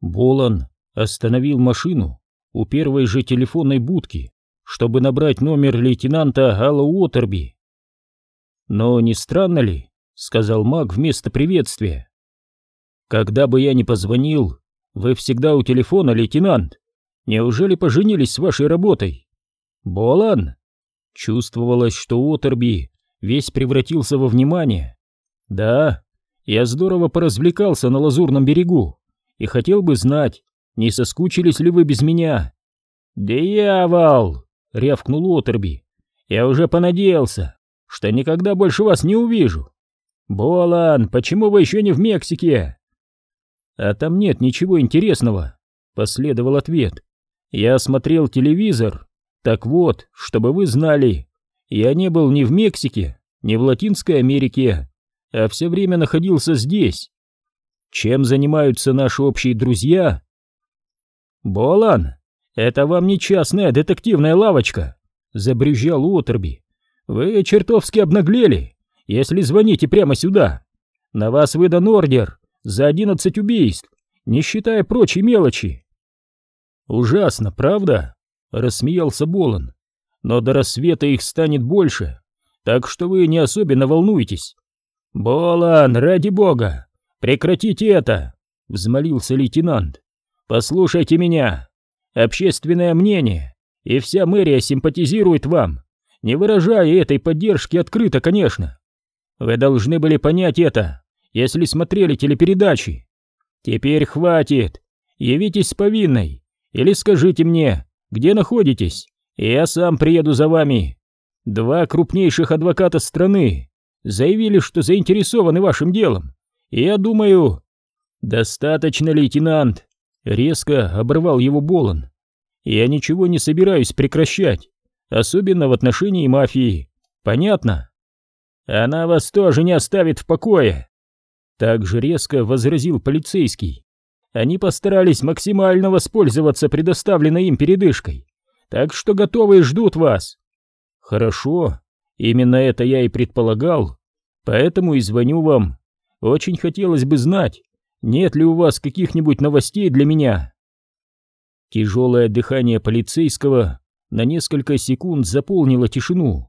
Болон остановил машину у первой же телефонной будки, чтобы набрать номер лейтенанта Алла Уотерби. «Но не странно ли?» — сказал маг вместо приветствия. «Когда бы я ни позвонил, вы всегда у телефона, лейтенант. Неужели поженились с вашей работой?» «Болан?» Чувствовалось, что Уотерби весь превратился во внимание. «Да, я здорово поразвлекался на Лазурном берегу и хотел бы знать, не соскучились ли вы без меня?» «Дьявол!» — рявкнул Отерби. «Я уже понадеялся, что никогда больше вас не увижу. Болан, почему вы еще не в Мексике?» «А там нет ничего интересного», — последовал ответ. «Я смотрел телевизор. Так вот, чтобы вы знали, я не был ни в Мексике, ни в Латинской Америке, а все время находился здесь. Чем занимаются наши общие друзья? Болан, это вам не частная детективная лавочка, забрюзжал Уотерби. Вы чертовски обнаглели, если звоните прямо сюда. На вас выдан ордер за одиннадцать убийств, не считая прочей мелочи. Ужасно, правда? — рассмеялся Болон. «Но до рассвета их станет больше, так что вы не особенно волнуйтесь». «Болон, ради бога, прекратите это!» — взмолился лейтенант. «Послушайте меня. Общественное мнение и вся мэрия симпатизирует вам, не выражая этой поддержки открыто, конечно. Вы должны были понять это, если смотрели телепередачи. Теперь хватит. Явитесь с повинной или скажите мне, где находитесь, и я сам приеду за вами. Два крупнейших адвоката страны заявили, что заинтересованы вашим делом, и я думаю... Достаточно, лейтенант, резко оборвал его Болон. Я ничего не собираюсь прекращать, особенно в отношении мафии. Понятно? Она вас тоже не оставит в покое. Так же резко возразил полицейский. Они постарались максимально воспользоваться предоставленной им передышкой, так что готовы и ждут вас. Хорошо, именно это я и предполагал, поэтому и звоню вам. Очень хотелось бы знать, нет ли у вас каких-нибудь новостей для меня. Тяжелое дыхание полицейского на несколько секунд заполнило тишину.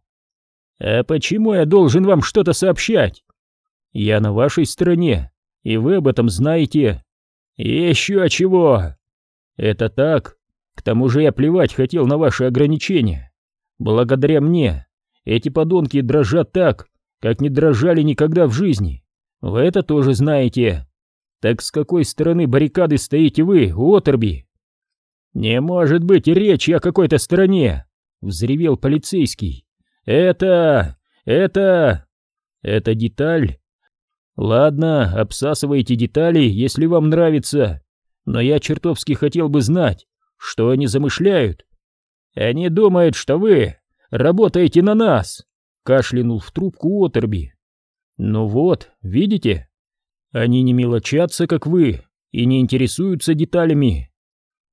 «А почему я должен вам что-то сообщать?» «Я на вашей стороне, и вы об этом знаете». «Еще чего?» «Это так. К тому же я плевать хотел на ваши ограничения. Благодаря мне эти подонки дрожат так, как не дрожали никогда в жизни. Вы это тоже знаете. Так с какой стороны баррикады стоите вы, Уотерби?» «Не может быть и речи о какой-то стороне!» — взревел полицейский. «Это... это... это деталь. Ладно, обсасывайте детали, если вам нравится, но я чертовски хотел бы знать, что они замышляют. Они думают, что вы работаете на нас!» — кашлянул в трубку Отерби. «Ну вот, видите? Они не мелочатся, как вы, и не интересуются деталями.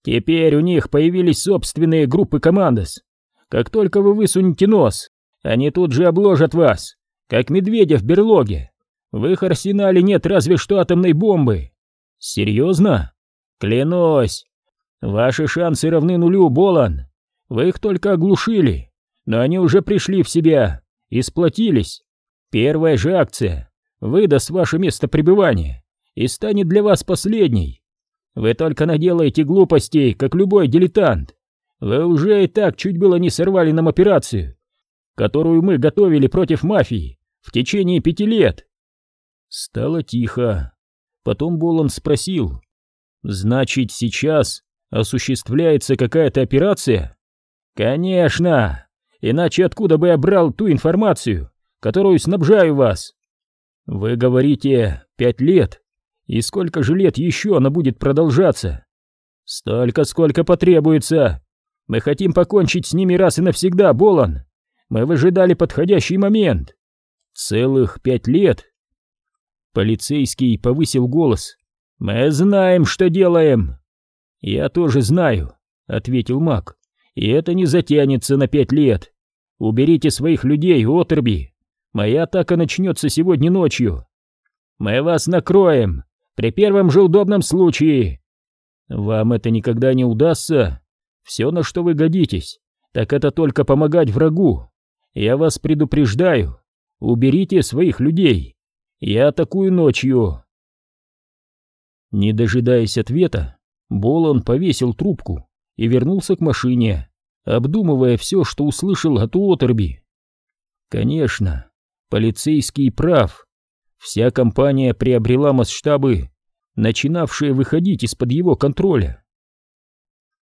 Теперь у них появились собственные группы командос. Как только вы высунете нос, они тут же обложат вас, как медведя в берлоге. В их арсенале нет разве что атомной бомбы. Серьезно? Клянусь. Ваши шансы равны нулю, Болан. Вы их только оглушили, но они уже пришли в себя и сплотились. Первая же акция выдаст ваше место пребывания и станет для вас последней. Вы только наделаете глупостей, как любой дилетант. Вы уже и так чуть было не сорвали нам операцию, которую мы готовили против мафии в течение пяти лет. Стало тихо. Потом Болон спросил, «Значит, сейчас осуществляется какая-то операция?» «Конечно! Иначе откуда бы я брал ту информацию, которую снабжаю вас?» «Вы говорите, пять лет. И сколько же лет еще она будет продолжаться? Столько, сколько потребуется. Мы хотим покончить с ними раз и навсегда, Болон. Мы выжидали подходящий момент. Целых пять лет. Полицейский повысил голос. Мы знаем, что делаем. Я тоже знаю, ответил Мак. И это не затянется на пять лет. Уберите своих людей, Отерби. Моя атака начнется сегодня ночью. Мы вас накроем, при первом же удобном случае. Вам это никогда не удастся. Все, на что вы годитесь, так это только помогать врагу. Я вас предупреждаю. Уберите своих людей. Я атакую ночью. Не дожидаясь ответа, Болон повесил трубку и вернулся к машине, обдумывая все, что услышал от Уотерби. Конечно, полицейский прав. Вся компания приобрела масштабы, начинавшие выходить из-под его контроля.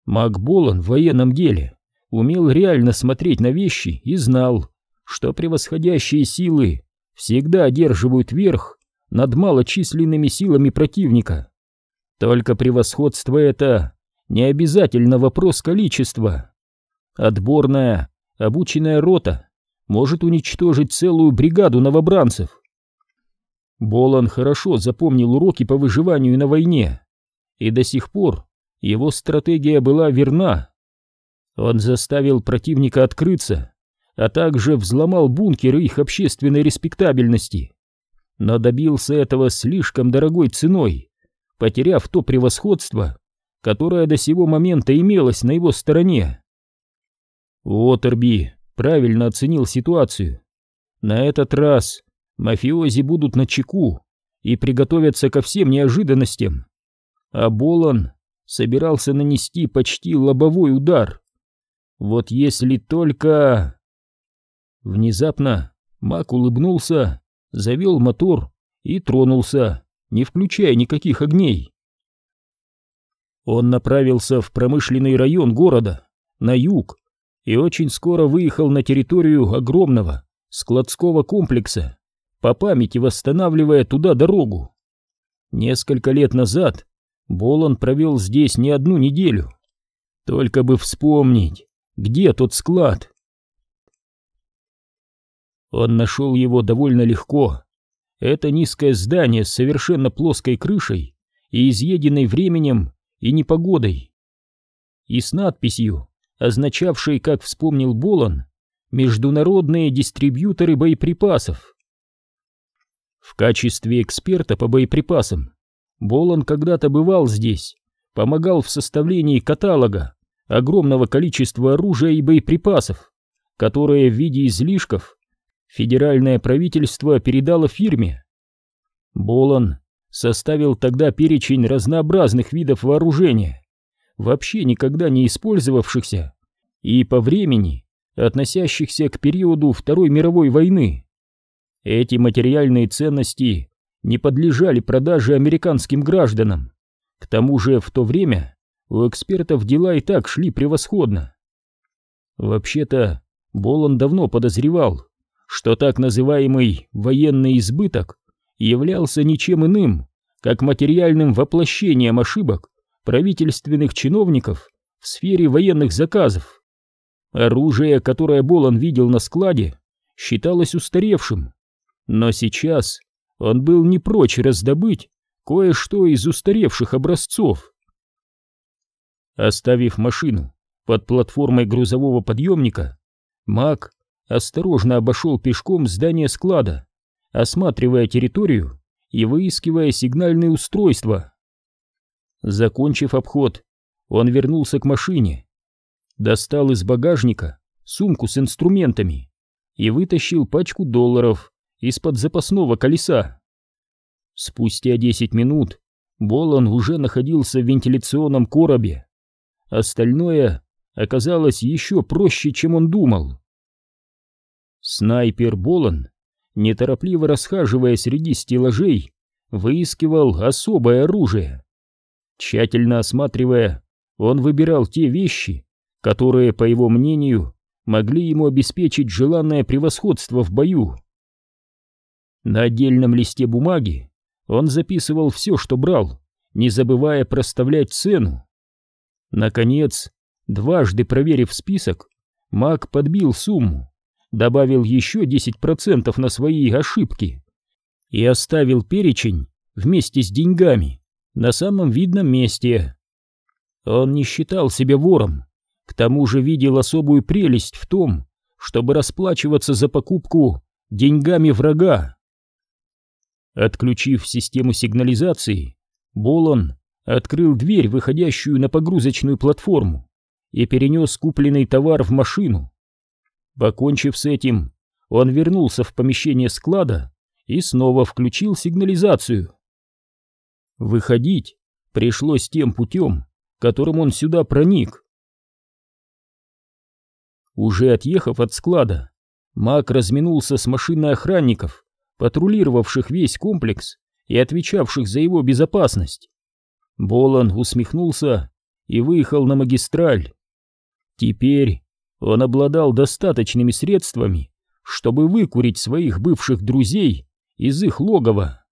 Макболан в военном деле умел реально смотреть на вещи и знал, что превосходящие силы всегда одерживают верх над малочисленными силами противника. Только превосходство это не обязательно вопрос количества. Отборная, обученная рота может уничтожить целую бригаду новобранцев. Болан хорошо запомнил уроки по выживанию на войне, и до сих пор его стратегия была верна. Он заставил противника открыться, а также взломал бункеры их общественной респектабельности, но добился этого слишком дорогой ценой, потеряв то превосходство, которое до сего момента имелось на его стороне. Уотерби правильно оценил ситуацию. На этот раз мафиози будут на чеку и приготовятся ко всем неожиданностям. А Болон собирался нанести почти лобовой удар. Вот если только... Внезапно Мак улыбнулся, завел мотор и тронулся, не включая никаких огней. Он направился в промышленный район города, на юг, и очень скоро выехал на территорию огромного складского комплекса, по памяти восстанавливая туда дорогу. Несколько лет назад Болон провел здесь не одну неделю. Только бы вспомнить, где тот склад. Он нашел его довольно легко. Это низкое здание с совершенно плоской крышей и изъеденной временем и непогодой. И с надписью, означавшей, как вспомнил Болон, «Международные дистрибьюторы боеприпасов». В качестве эксперта по боеприпасам Болон когда-то бывал здесь, помогал в составлении каталога огромного количества оружия и боеприпасов, которые в виде излишков федеральное правительство передало фирме. Болон составил тогда перечень разнообразных видов вооружения, вообще никогда не использовавшихся, и по времени относящихся к периоду Второй мировой войны. Эти материальные ценности не подлежали продаже американским гражданам. К тому же в то время у экспертов дела и так шли превосходно. Вообще-то, Болон давно подозревал, что так называемый военный избыток являлся ничем иным, как материальным воплощением ошибок правительственных чиновников в сфере военных заказов. Оружие, которое Болон видел на складе, считалось устаревшим, но сейчас он был не прочь раздобыть кое-что из устаревших образцов. Оставив машину под платформой грузового подъемника, Мак осторожно обошел пешком здание склада, осматривая территорию и выискивая сигнальные устройства. Закончив обход, он вернулся к машине, достал из багажника сумку с инструментами и вытащил пачку долларов из-под запасного колеса. Спустя 10 минут Болон уже находился в вентиляционном коробе. Остальное оказалось еще проще, чем он думал. Снайпер Болон, неторопливо расхаживая среди стеллажей, выискивал особое оружие. Тщательно осматривая, он выбирал те вещи, которые, по его мнению, могли ему обеспечить желанное превосходство в бою. На отдельном листе бумаги он записывал все, что брал, не забывая проставлять цену. Наконец, дважды проверив список, Мак подбил сумму добавил еще 10% на свои ошибки и оставил перечень вместе с деньгами на самом видном месте. Он не считал себя вором, к тому же видел особую прелесть в том, чтобы расплачиваться за покупку деньгами врага. Отключив систему сигнализации, Болон открыл дверь, выходящую на погрузочную платформу, и перенес купленный товар в машину. Покончив с этим, он вернулся в помещение склада и снова включил сигнализацию. Выходить пришлось тем путем, которым он сюда проник. Уже отъехав от склада, Мак разминулся с машиной охранников, патрулировавших весь комплекс и отвечавших за его безопасность. Болон усмехнулся и выехал на магистраль. Теперь он обладал достаточными средствами, чтобы выкурить своих бывших друзей из их логова.